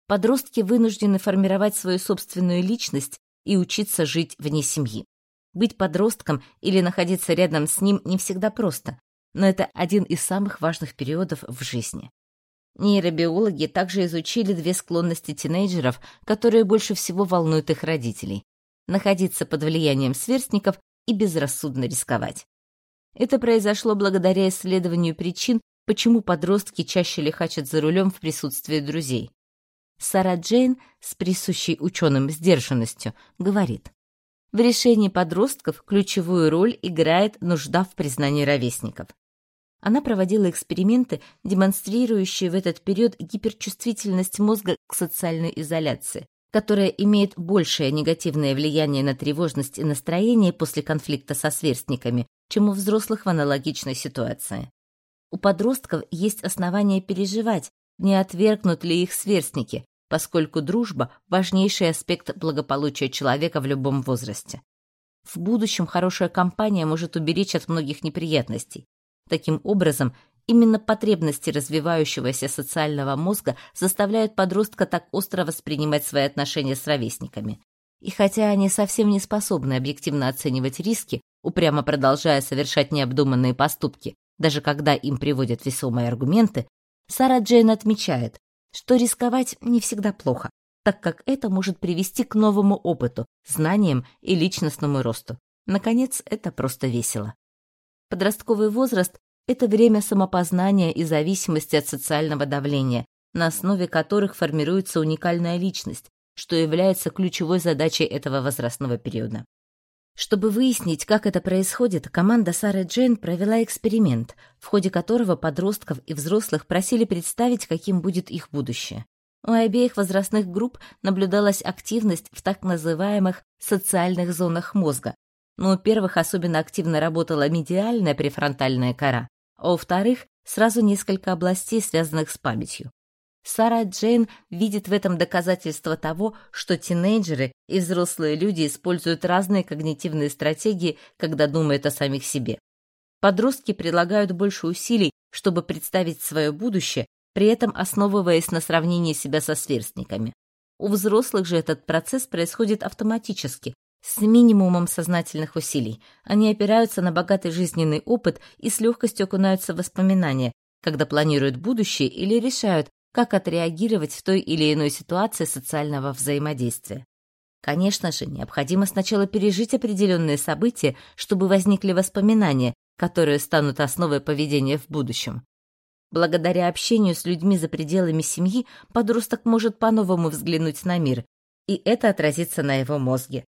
Подростки вынуждены формировать свою собственную личность и учиться жить вне семьи. Быть подростком или находиться рядом с ним не всегда просто, но это один из самых важных периодов в жизни. Нейробиологи также изучили две склонности тинейджеров, которые больше всего волнуют их родителей – находиться под влиянием сверстников и безрассудно рисковать. Это произошло благодаря исследованию причин, почему подростки чаще лихачат за рулем в присутствии друзей. Сара Джейн с присущей ученым сдержанностью говорит, в решении подростков ключевую роль играет нужда в признании ровесников. Она проводила эксперименты, демонстрирующие в этот период гиперчувствительность мозга к социальной изоляции, которая имеет большее негативное влияние на тревожность и настроение после конфликта со сверстниками, чем у взрослых в аналогичной ситуации. У подростков есть основания переживать, не отвергнут ли их сверстники, поскольку дружба – важнейший аспект благополучия человека в любом возрасте. В будущем хорошая компания может уберечь от многих неприятностей, Таким образом, именно потребности развивающегося социального мозга заставляют подростка так остро воспринимать свои отношения с ровесниками. И хотя они совсем не способны объективно оценивать риски, упрямо продолжая совершать необдуманные поступки, даже когда им приводят весомые аргументы, Сара Джейн отмечает, что рисковать не всегда плохо, так как это может привести к новому опыту, знаниям и личностному росту. Наконец, это просто весело. Подростковый возраст — это время самопознания и зависимости от социального давления, на основе которых формируется уникальная личность, что является ключевой задачей этого возрастного периода. Чтобы выяснить, как это происходит, команда Сары Джейн провела эксперимент, в ходе которого подростков и взрослых просили представить, каким будет их будущее. У обеих возрастных групп наблюдалась активность в так называемых социальных зонах мозга, но у первых особенно активно работала медиальная префронтальная кора, а у вторых сразу несколько областей, связанных с памятью. Сара Джейн видит в этом доказательство того, что тинейджеры и взрослые люди используют разные когнитивные стратегии, когда думают о самих себе. Подростки прилагают больше усилий, чтобы представить свое будущее, при этом основываясь на сравнении себя со сверстниками. У взрослых же этот процесс происходит автоматически, с минимумом сознательных усилий. Они опираются на богатый жизненный опыт и с легкостью окунаются в воспоминания, когда планируют будущее или решают, как отреагировать в той или иной ситуации социального взаимодействия. Конечно же, необходимо сначала пережить определенные события, чтобы возникли воспоминания, которые станут основой поведения в будущем. Благодаря общению с людьми за пределами семьи подросток может по-новому взглянуть на мир, и это отразится на его мозге.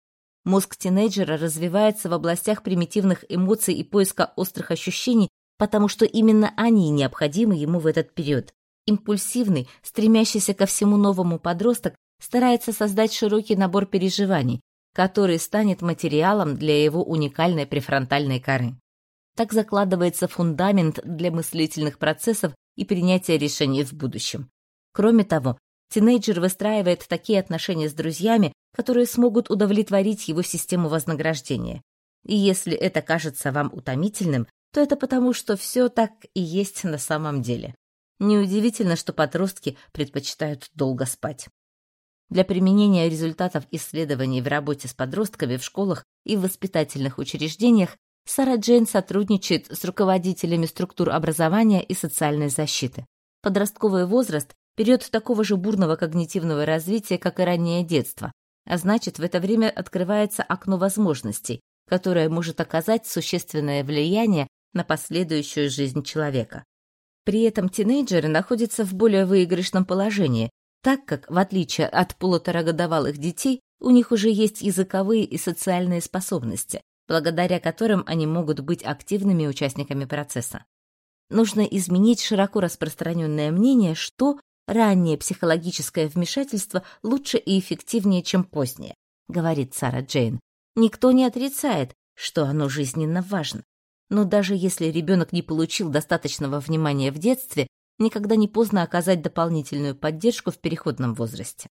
Мозг тинейджера развивается в областях примитивных эмоций и поиска острых ощущений, потому что именно они необходимы ему в этот период. Импульсивный, стремящийся ко всему новому подросток старается создать широкий набор переживаний, который станет материалом для его уникальной префронтальной коры. Так закладывается фундамент для мыслительных процессов и принятия решений в будущем. Кроме того, тинейджер выстраивает такие отношения с друзьями, которые смогут удовлетворить его систему вознаграждения. И если это кажется вам утомительным, то это потому, что все так и есть на самом деле. Неудивительно, что подростки предпочитают долго спать. Для применения результатов исследований в работе с подростками в школах и в воспитательных учреждениях Сара Джейн сотрудничает с руководителями структур образования и социальной защиты. Подростковый возраст – период такого же бурного когнитивного развития, как и раннее детство, а значит, в это время открывается окно возможностей, которое может оказать существенное влияние на последующую жизнь человека. При этом тинейджеры находятся в более выигрышном положении, так как, в отличие от полуторагодовалых детей, у них уже есть языковые и социальные способности, благодаря которым они могут быть активными участниками процесса. Нужно изменить широко распространенное мнение, что раннее психологическое вмешательство лучше и эффективнее, чем позднее, говорит Сара Джейн. Никто не отрицает, что оно жизненно важно. Но даже если ребенок не получил достаточного внимания в детстве, никогда не поздно оказать дополнительную поддержку в переходном возрасте.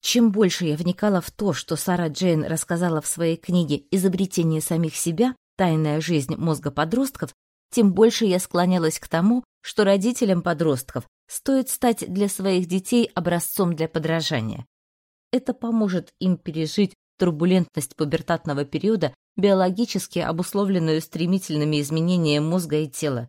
Чем больше я вникала в то, что Сара Джейн рассказала в своей книге «Изобретение самих себя. Тайная жизнь мозга подростков», тем больше я склонялась к тому, что родителям подростков стоит стать для своих детей образцом для подражания. Это поможет им пережить турбулентность пубертатного периода биологически обусловленную стремительными изменениями мозга и тела.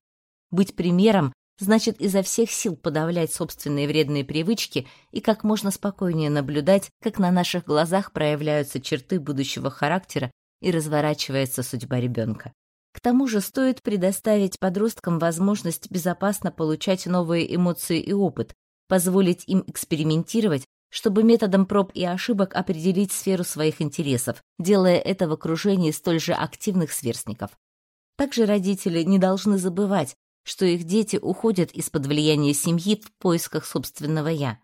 Быть примером значит изо всех сил подавлять собственные вредные привычки и как можно спокойнее наблюдать, как на наших глазах проявляются черты будущего характера и разворачивается судьба ребенка. К тому же стоит предоставить подросткам возможность безопасно получать новые эмоции и опыт, позволить им экспериментировать, чтобы методом проб и ошибок определить сферу своих интересов, делая это в окружении столь же активных сверстников. Также родители не должны забывать, что их дети уходят из-под влияния семьи в поисках собственного «я».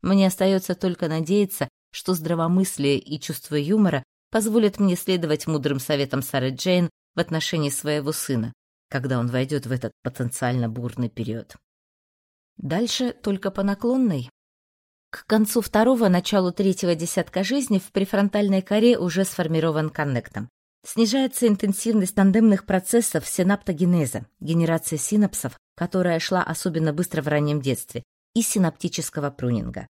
Мне остается только надеяться, что здравомыслие и чувство юмора позволят мне следовать мудрым советам Сары Джейн в отношении своего сына, когда он войдет в этот потенциально бурный период. Дальше только по наклонной. К концу второго, началу третьего десятка жизни в префронтальной коре уже сформирован коннектом. Снижается интенсивность тандемных процессов синаптогенеза, генерации синапсов, которая шла особенно быстро в раннем детстве, и синаптического прунинга.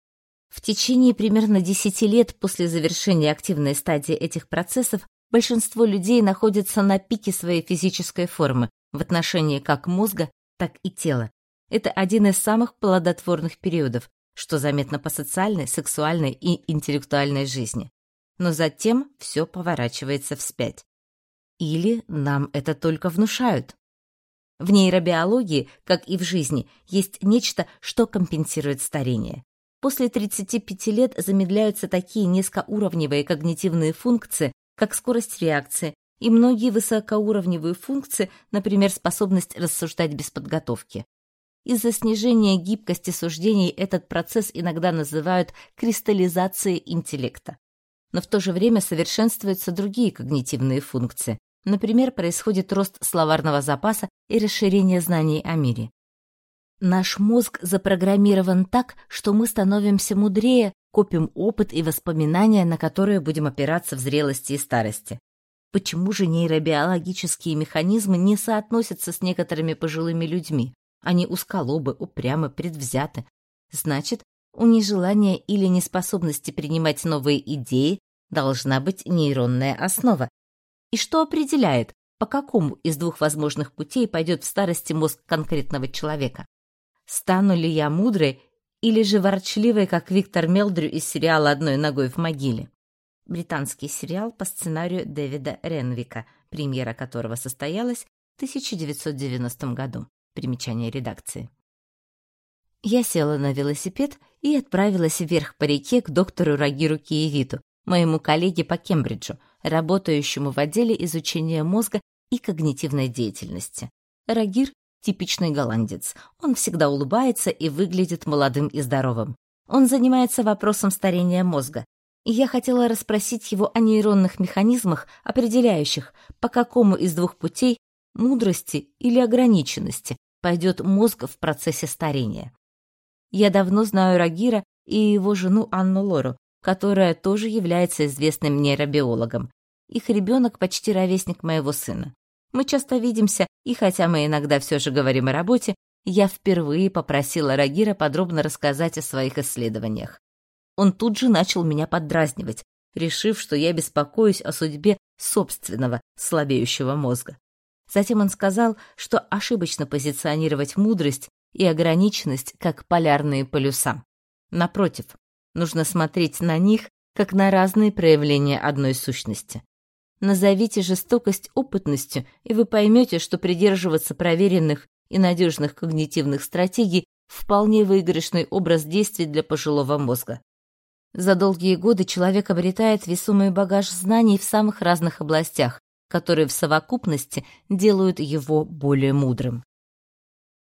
В течение примерно 10 лет после завершения активной стадии этих процессов большинство людей находится на пике своей физической формы в отношении как мозга, так и тела. Это один из самых плодотворных периодов, что заметно по социальной, сексуальной и интеллектуальной жизни. Но затем все поворачивается вспять. Или нам это только внушают. В нейробиологии, как и в жизни, есть нечто, что компенсирует старение. После 35 лет замедляются такие низкоуровневые когнитивные функции, как скорость реакции, и многие высокоуровневые функции, например, способность рассуждать без подготовки. Из-за снижения гибкости суждений этот процесс иногда называют кристаллизацией интеллекта. Но в то же время совершенствуются другие когнитивные функции. Например, происходит рост словарного запаса и расширение знаний о мире. Наш мозг запрограммирован так, что мы становимся мудрее, копим опыт и воспоминания, на которые будем опираться в зрелости и старости. Почему же нейробиологические механизмы не соотносятся с некоторыми пожилыми людьми? Они узколобы, упрямы, предвзяты. Значит, у нежелания или неспособности принимать новые идеи должна быть нейронная основа. И что определяет, по какому из двух возможных путей пойдет в старости мозг конкретного человека? стану ли я мудрой или же ворчливой, как Виктор Мелдрю из сериала «Одной ногой в могиле». Британский сериал по сценарию Дэвида Ренвика, премьера которого состоялась в 1990 году. Примечание редакции. Я села на велосипед и отправилась вверх по реке к доктору Рагиру Киевиту, моему коллеге по Кембриджу, работающему в отделе изучения мозга и когнитивной деятельности. Рагир — типичный голландец. Он всегда улыбается и выглядит молодым и здоровым. Он занимается вопросом старения мозга. И я хотела расспросить его о нейронных механизмах, определяющих, по какому из двух путей мудрости или ограниченности пойдет мозг в процессе старения. Я давно знаю Рагира и его жену Анну Лору, которая тоже является известным нейробиологом. Их ребенок почти ровесник моего сына. Мы часто видимся, и хотя мы иногда все же говорим о работе, я впервые попросила Рагира подробно рассказать о своих исследованиях. Он тут же начал меня поддразнивать, решив, что я беспокоюсь о судьбе собственного слабеющего мозга. Затем он сказал, что ошибочно позиционировать мудрость и ограниченность как полярные полюса. Напротив, нужно смотреть на них как на разные проявления одной сущности. Назовите жестокость опытностью, и вы поймете, что придерживаться проверенных и надежных когнитивных стратегий вполне выигрышный образ действий для пожилого мозга. За долгие годы человек обретает весомый багаж знаний в самых разных областях, которые в совокупности делают его более мудрым.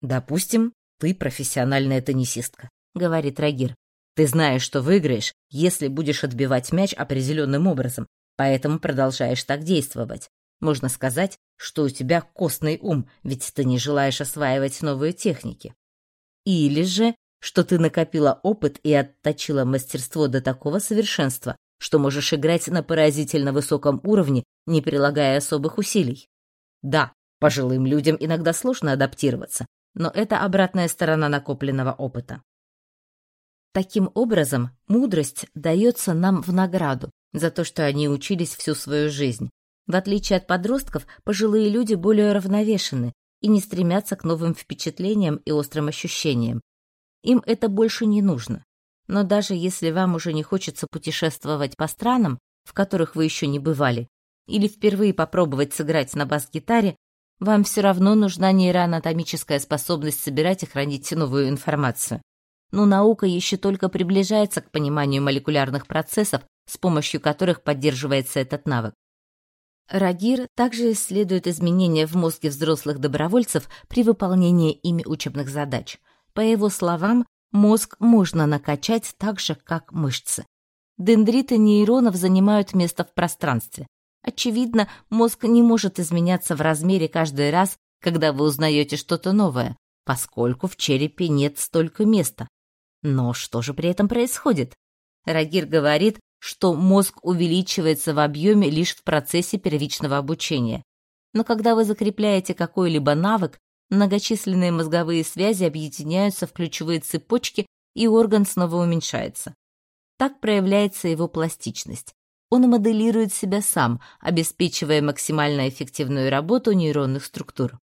«Допустим, ты профессиональная теннисистка», — говорит Рагир. «Ты знаешь, что выиграешь, если будешь отбивать мяч определенным образом, Поэтому продолжаешь так действовать. Можно сказать, что у тебя костный ум, ведь ты не желаешь осваивать новые техники. Или же, что ты накопила опыт и отточила мастерство до такого совершенства, что можешь играть на поразительно высоком уровне, не прилагая особых усилий. Да, пожилым людям иногда сложно адаптироваться, но это обратная сторона накопленного опыта. Таким образом, мудрость дается нам в награду, за то, что они учились всю свою жизнь. В отличие от подростков, пожилые люди более равновешены и не стремятся к новым впечатлениям и острым ощущениям. Им это больше не нужно. Но даже если вам уже не хочется путешествовать по странам, в которых вы еще не бывали, или впервые попробовать сыграть на бас-гитаре, вам все равно нужна нейроанатомическая способность собирать и хранить новую информацию. Но наука еще только приближается к пониманию молекулярных процессов, с помощью которых поддерживается этот навык. Рагир также исследует изменения в мозге взрослых добровольцев при выполнении ими учебных задач. По его словам, мозг можно накачать так же, как мышцы. Дендриты нейронов занимают место в пространстве. Очевидно, мозг не может изменяться в размере каждый раз, когда вы узнаете что-то новое, поскольку в черепе нет столько места. Но что же при этом происходит? Рагир говорит, что мозг увеличивается в объеме лишь в процессе первичного обучения. Но когда вы закрепляете какой-либо навык, многочисленные мозговые связи объединяются в ключевые цепочки, и орган снова уменьшается. Так проявляется его пластичность. Он моделирует себя сам, обеспечивая максимально эффективную работу нейронных структур.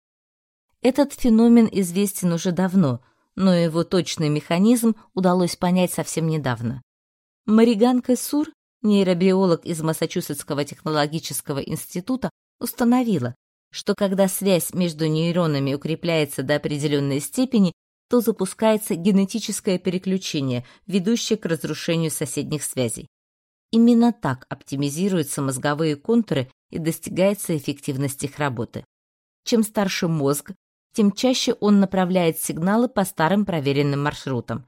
Этот феномен известен уже давно, но его точный механизм удалось понять совсем недавно. Мариган Кэссур, нейробиолог из Массачусетского технологического института, установила, что когда связь между нейронами укрепляется до определенной степени, то запускается генетическое переключение, ведущее к разрушению соседних связей. Именно так оптимизируются мозговые контуры и достигается эффективность их работы. Чем старше мозг, тем чаще он направляет сигналы по старым проверенным маршрутам.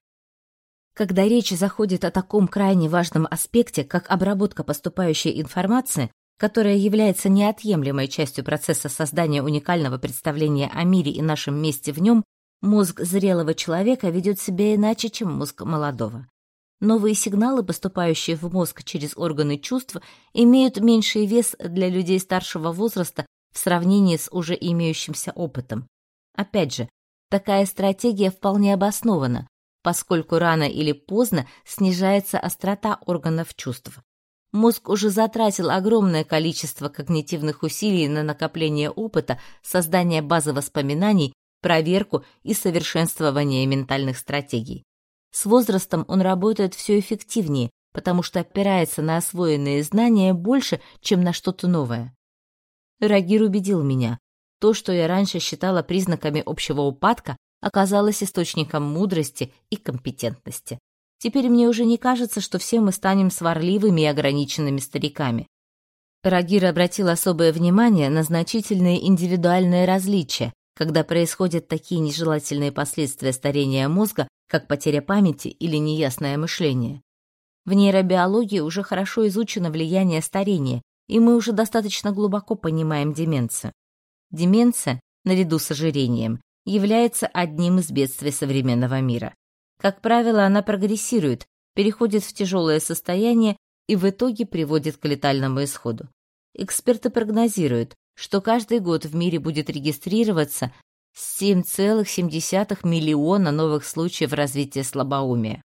Когда речь заходит о таком крайне важном аспекте, как обработка поступающей информации, которая является неотъемлемой частью процесса создания уникального представления о мире и нашем месте в нем, мозг зрелого человека ведет себя иначе, чем мозг молодого. Новые сигналы, поступающие в мозг через органы чувств, имеют меньший вес для людей старшего возраста в сравнении с уже имеющимся опытом. Опять же, такая стратегия вполне обоснована, поскольку рано или поздно снижается острота органов чувств. Мозг уже затратил огромное количество когнитивных усилий на накопление опыта, создание базы воспоминаний, проверку и совершенствование ментальных стратегий. С возрастом он работает все эффективнее, потому что опирается на освоенные знания больше, чем на что-то новое. Рагир убедил меня. То, что я раньше считала признаками общего упадка, оказалось источником мудрости и компетентности. Теперь мне уже не кажется, что все мы станем сварливыми и ограниченными стариками. Рагир обратил особое внимание на значительные индивидуальные различия, когда происходят такие нежелательные последствия старения мозга, как потеря памяти или неясное мышление. В нейробиологии уже хорошо изучено влияние старения, и мы уже достаточно глубоко понимаем деменцию. Деменция, наряду с ожирением, является одним из бедствий современного мира. Как правило, она прогрессирует, переходит в тяжелое состояние и в итоге приводит к летальному исходу. Эксперты прогнозируют, что каждый год в мире будет регистрироваться 7,7 миллиона новых случаев развития слабоумия.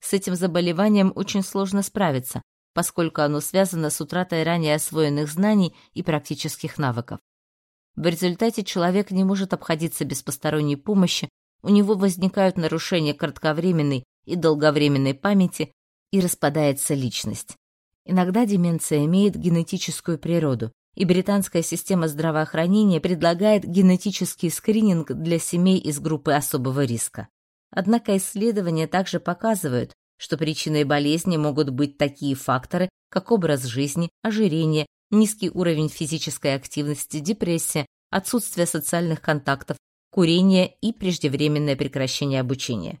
С этим заболеванием очень сложно справиться, поскольку оно связано с утратой ранее освоенных знаний и практических навыков. В результате человек не может обходиться без посторонней помощи, у него возникают нарушения кратковременной и долговременной памяти и распадается личность. Иногда деменция имеет генетическую природу, и британская система здравоохранения предлагает генетический скрининг для семей из группы особого риска. Однако исследования также показывают, что причиной болезни могут быть такие факторы, как образ жизни, ожирение, низкий уровень физической активности, депрессия, отсутствие социальных контактов, курение и преждевременное прекращение обучения.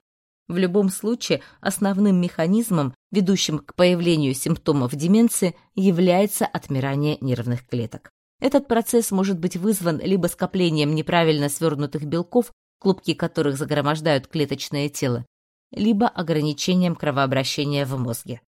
В любом случае, основным механизмом, ведущим к появлению симптомов деменции, является отмирание нервных клеток. Этот процесс может быть вызван либо скоплением неправильно свернутых белков, клубки которых загромождают клеточное тело, либо ограничением кровообращения в мозге.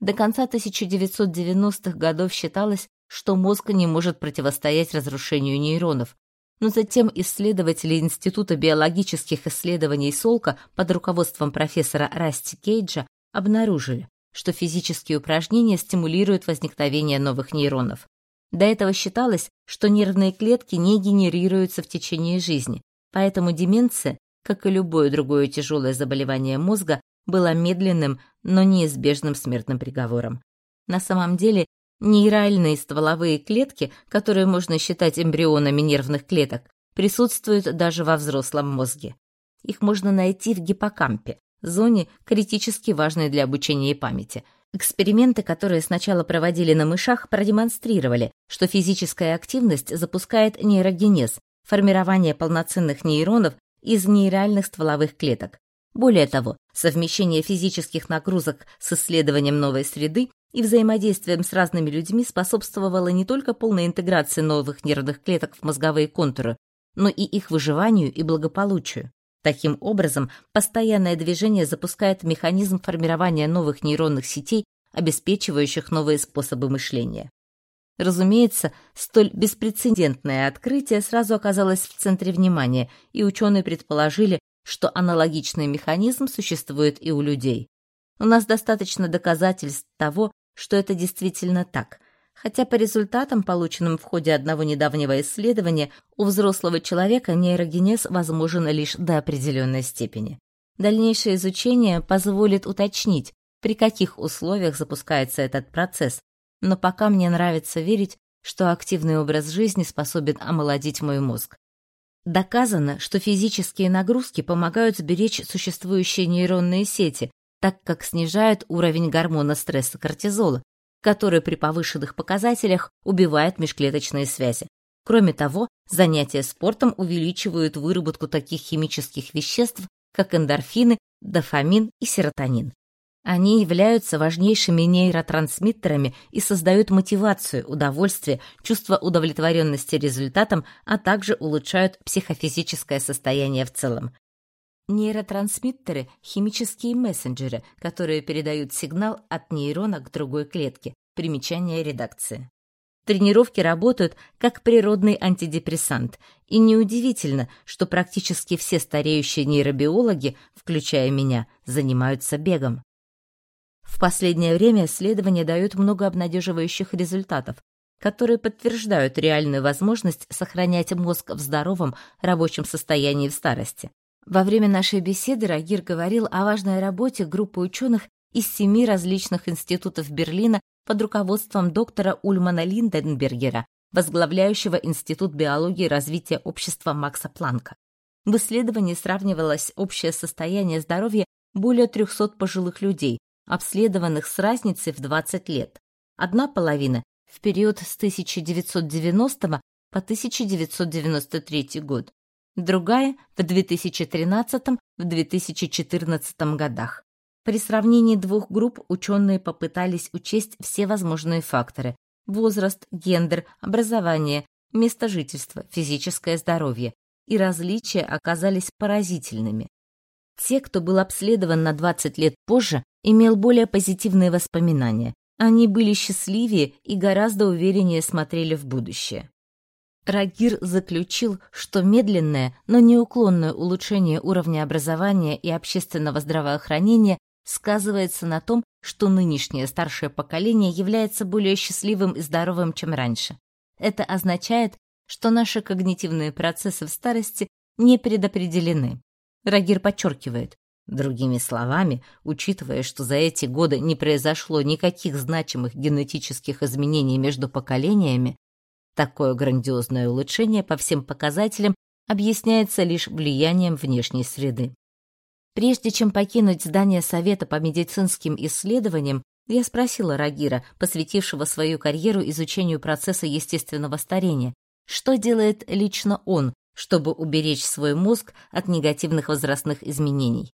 До конца 1990-х годов считалось, что мозг не может противостоять разрушению нейронов, но затем исследователи Института биологических исследований Солка под руководством профессора Расти Кейджа обнаружили, что физические упражнения стимулируют возникновение новых нейронов. До этого считалось, что нервные клетки не генерируются в течение жизни, поэтому деменция, как и любое другое тяжелое заболевание мозга, была медленным, но неизбежным смертным приговором. На самом деле Нейральные стволовые клетки, которые можно считать эмбрионами нервных клеток, присутствуют даже во взрослом мозге. Их можно найти в гиппокампе, зоне, критически важной для обучения и памяти. Эксперименты, которые сначала проводили на мышах, продемонстрировали, что физическая активность запускает нейрогенез, формирование полноценных нейронов из нейральных стволовых клеток. Более того, совмещение физических нагрузок с исследованием новой среды и взаимодействием с разными людьми способствовало не только полной интеграции новых нервных клеток в мозговые контуры, но и их выживанию и благополучию. Таким образом, постоянное движение запускает механизм формирования новых нейронных сетей, обеспечивающих новые способы мышления. Разумеется, столь беспрецедентное открытие сразу оказалось в центре внимания, и ученые предположили, что аналогичный механизм существует и у людей. У нас достаточно доказательств того, что это действительно так, хотя по результатам, полученным в ходе одного недавнего исследования, у взрослого человека нейрогенез возможен лишь до определенной степени. Дальнейшее изучение позволит уточнить, при каких условиях запускается этот процесс, но пока мне нравится верить, что активный образ жизни способен омолодить мой мозг. Доказано, что физические нагрузки помогают сберечь существующие нейронные сети, так как снижают уровень гормона стресса кортизола, который при повышенных показателях убивает межклеточные связи. Кроме того, занятия спортом увеличивают выработку таких химических веществ, как эндорфины, дофамин и серотонин. Они являются важнейшими нейротрансмиттерами и создают мотивацию, удовольствие, чувство удовлетворенности результатом, а также улучшают психофизическое состояние в целом. Нейротрансмиттеры — химические мессенджеры, которые передают сигнал от нейрона к другой клетке. Примечание редакции. Тренировки работают как природный антидепрессант, и неудивительно, что практически все стареющие нейробиологи, включая меня, занимаются бегом. В последнее время исследования дают много обнадеживающих результатов. которые подтверждают реальную возможность сохранять мозг в здоровом рабочем состоянии в старости. Во время нашей беседы Рагир говорил о важной работе группы ученых из семи различных институтов Берлина под руководством доктора Ульмана Линденбергера, возглавляющего Институт биологии и развития общества Макса Планка. В исследовании сравнивалось общее состояние здоровья более 300 пожилых людей, обследованных с разницей в 20 лет. Одна половина в период с 1990 по 1993 год, другая в 2013-2014 годах. При сравнении двух групп ученые попытались учесть все возможные факторы – возраст, гендер, образование, место жительства, физическое здоровье, и различия оказались поразительными. Те, кто был обследован на 20 лет позже, имел более позитивные воспоминания. Они были счастливее и гораздо увереннее смотрели в будущее. Рагир заключил, что медленное, но неуклонное улучшение уровня образования и общественного здравоохранения сказывается на том, что нынешнее старшее поколение является более счастливым и здоровым, чем раньше. Это означает, что наши когнитивные процессы в старости не предопределены. Рагир подчеркивает, другими словами, учитывая, что за эти годы не произошло никаких значимых генетических изменений между поколениями, такое грандиозное улучшение по всем показателям объясняется лишь влиянием внешней среды. Прежде чем покинуть здание Совета по медицинским исследованиям, я спросила Рагира, посвятившего свою карьеру изучению процесса естественного старения, что делает лично он, чтобы уберечь свой мозг от негативных возрастных изменений.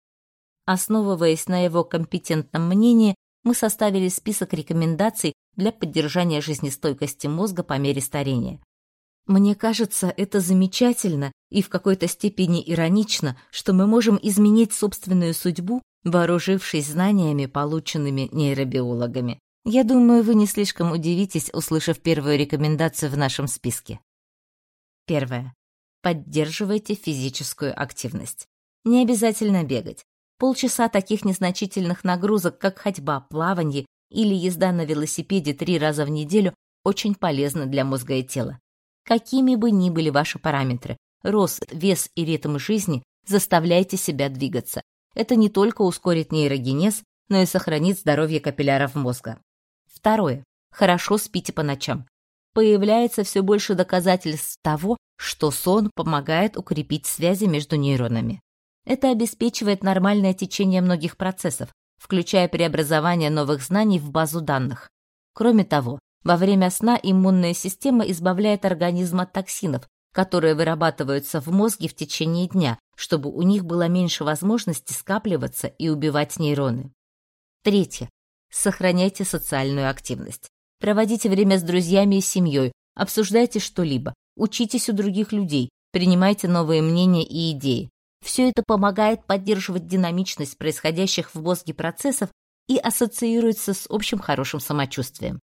Основываясь на его компетентном мнении, мы составили список рекомендаций для поддержания жизнестойкости мозга по мере старения. Мне кажется, это замечательно и в какой-то степени иронично, что мы можем изменить собственную судьбу, вооружившись знаниями, полученными нейробиологами. Я думаю, вы не слишком удивитесь, услышав первую рекомендацию в нашем списке. Первое. Поддерживайте физическую активность. Не обязательно бегать. Полчаса таких незначительных нагрузок, как ходьба, плавание или езда на велосипеде три раза в неделю, очень полезны для мозга и тела. Какими бы ни были ваши параметры, рост, вес и ритм жизни, заставляйте себя двигаться. Это не только ускорит нейрогенез, но и сохранит здоровье капилляров мозга. Второе. Хорошо спите по ночам. Появляется все больше доказательств того, что сон помогает укрепить связи между нейронами. Это обеспечивает нормальное течение многих процессов, включая преобразование новых знаний в базу данных. Кроме того, во время сна иммунная система избавляет организм от токсинов, которые вырабатываются в мозге в течение дня, чтобы у них было меньше возможности скапливаться и убивать нейроны. Третье. Сохраняйте социальную активность. Проводите время с друзьями и семьей, обсуждайте что-либо, учитесь у других людей, принимайте новые мнения и идеи. Все это помогает поддерживать динамичность происходящих в мозге процессов и ассоциируется с общим хорошим самочувствием.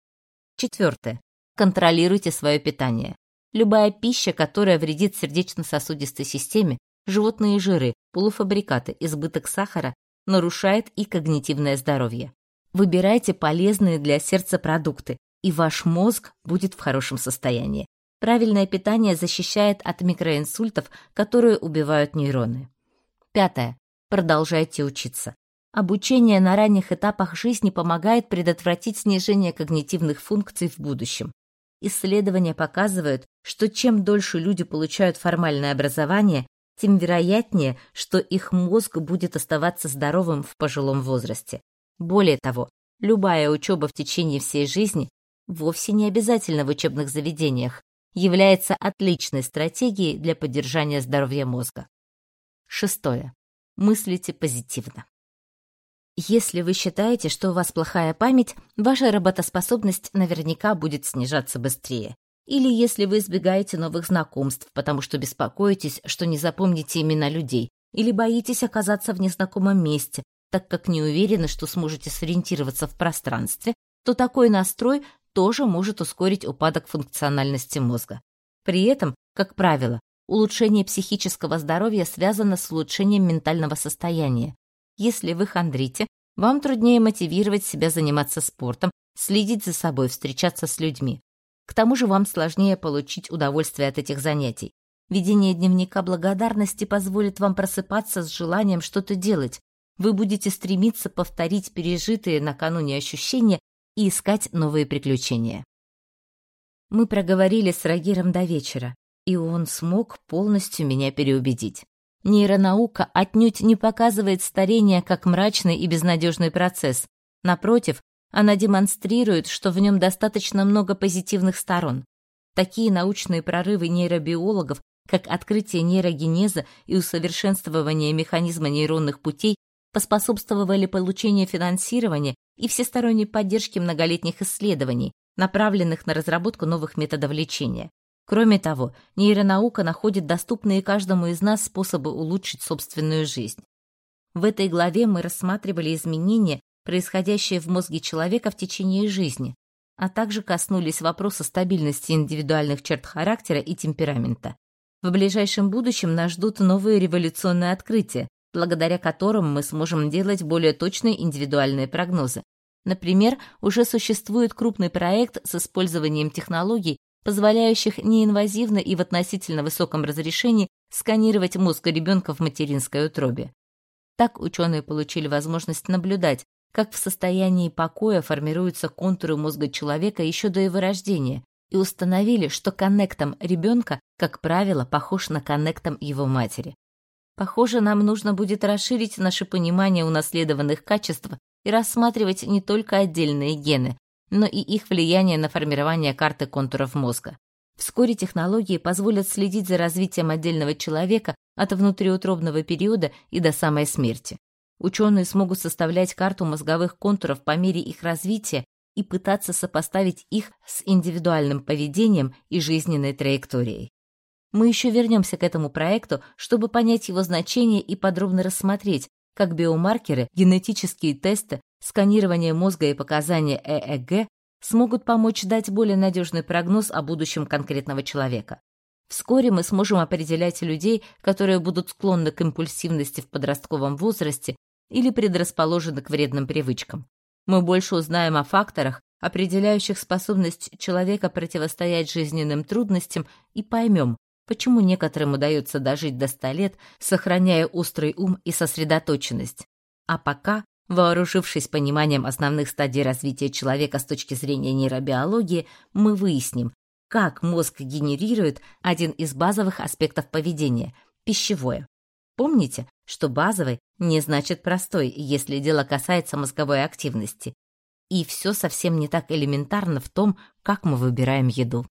Четвертое. Контролируйте свое питание. Любая пища, которая вредит сердечно-сосудистой системе, животные жиры, полуфабрикаты, избыток сахара, нарушает и когнитивное здоровье. Выбирайте полезные для сердца продукты, и ваш мозг будет в хорошем состоянии. Правильное питание защищает от микроинсультов, которые убивают нейроны. Пятое. Продолжайте учиться. Обучение на ранних этапах жизни помогает предотвратить снижение когнитивных функций в будущем. Исследования показывают, что чем дольше люди получают формальное образование, тем вероятнее, что их мозг будет оставаться здоровым в пожилом возрасте. Более того, любая учеба в течение всей жизни, вовсе не обязательно в учебных заведениях, является отличной стратегией для поддержания здоровья мозга. Шестое. Мыслите позитивно. Если вы считаете, что у вас плохая память, ваша работоспособность наверняка будет снижаться быстрее. Или если вы избегаете новых знакомств, потому что беспокоитесь, что не запомните имена людей, или боитесь оказаться в незнакомом месте, так как не уверены, что сможете сориентироваться в пространстве, то такой настрой тоже может ускорить упадок функциональности мозга. При этом, как правило, улучшение психического здоровья связано с улучшением ментального состояния. Если вы хандрите, вам труднее мотивировать себя заниматься спортом, следить за собой, встречаться с людьми. К тому же вам сложнее получить удовольствие от этих занятий. Ведение дневника благодарности позволит вам просыпаться с желанием что-то делать. Вы будете стремиться повторить пережитые накануне ощущения и искать новые приключения. Мы проговорили с Рагиром до вечера, и он смог полностью меня переубедить. Нейронаука отнюдь не показывает старение как мрачный и безнадежный процесс. Напротив, она демонстрирует, что в нем достаточно много позитивных сторон. Такие научные прорывы нейробиологов, как открытие нейрогенеза и усовершенствование механизма нейронных путей, поспособствовали получению финансирования и всесторонней поддержки многолетних исследований, направленных на разработку новых методов лечения. Кроме того, нейронаука находит доступные каждому из нас способы улучшить собственную жизнь. В этой главе мы рассматривали изменения, происходящие в мозге человека в течение жизни, а также коснулись вопроса стабильности индивидуальных черт характера и темперамента. В ближайшем будущем нас ждут новые революционные открытия, благодаря которым мы сможем делать более точные индивидуальные прогнозы. Например, уже существует крупный проект с использованием технологий, позволяющих неинвазивно и в относительно высоком разрешении сканировать мозг ребенка в материнской утробе. Так ученые получили возможность наблюдать, как в состоянии покоя формируются контуры мозга человека еще до его рождения, и установили, что коннектом ребенка, как правило, похож на коннектом его матери. Похоже, нам нужно будет расширить наше понимание унаследованных качеств и рассматривать не только отдельные гены, но и их влияние на формирование карты контуров мозга. Вскоре технологии позволят следить за развитием отдельного человека от внутриутробного периода и до самой смерти. Ученые смогут составлять карту мозговых контуров по мере их развития и пытаться сопоставить их с индивидуальным поведением и жизненной траекторией. Мы еще вернемся к этому проекту, чтобы понять его значение и подробно рассмотреть, как биомаркеры, генетические тесты сканирование мозга и показания ЭЭГ смогут помочь дать более надежный прогноз о будущем конкретного человека. Вскоре мы сможем определять людей, которые будут склонны к импульсивности в подростковом возрасте или предрасположены к вредным привычкам. Мы больше узнаем о факторах, определяющих способность человека противостоять жизненным трудностям и поймем, почему некоторым удается дожить до 100 лет, сохраняя острый ум и сосредоточенность. А пока Вооружившись пониманием основных стадий развития человека с точки зрения нейробиологии, мы выясним, как мозг генерирует один из базовых аспектов поведения – пищевое. Помните, что базовый не значит простой, если дело касается мозговой активности. И все совсем не так элементарно в том, как мы выбираем еду.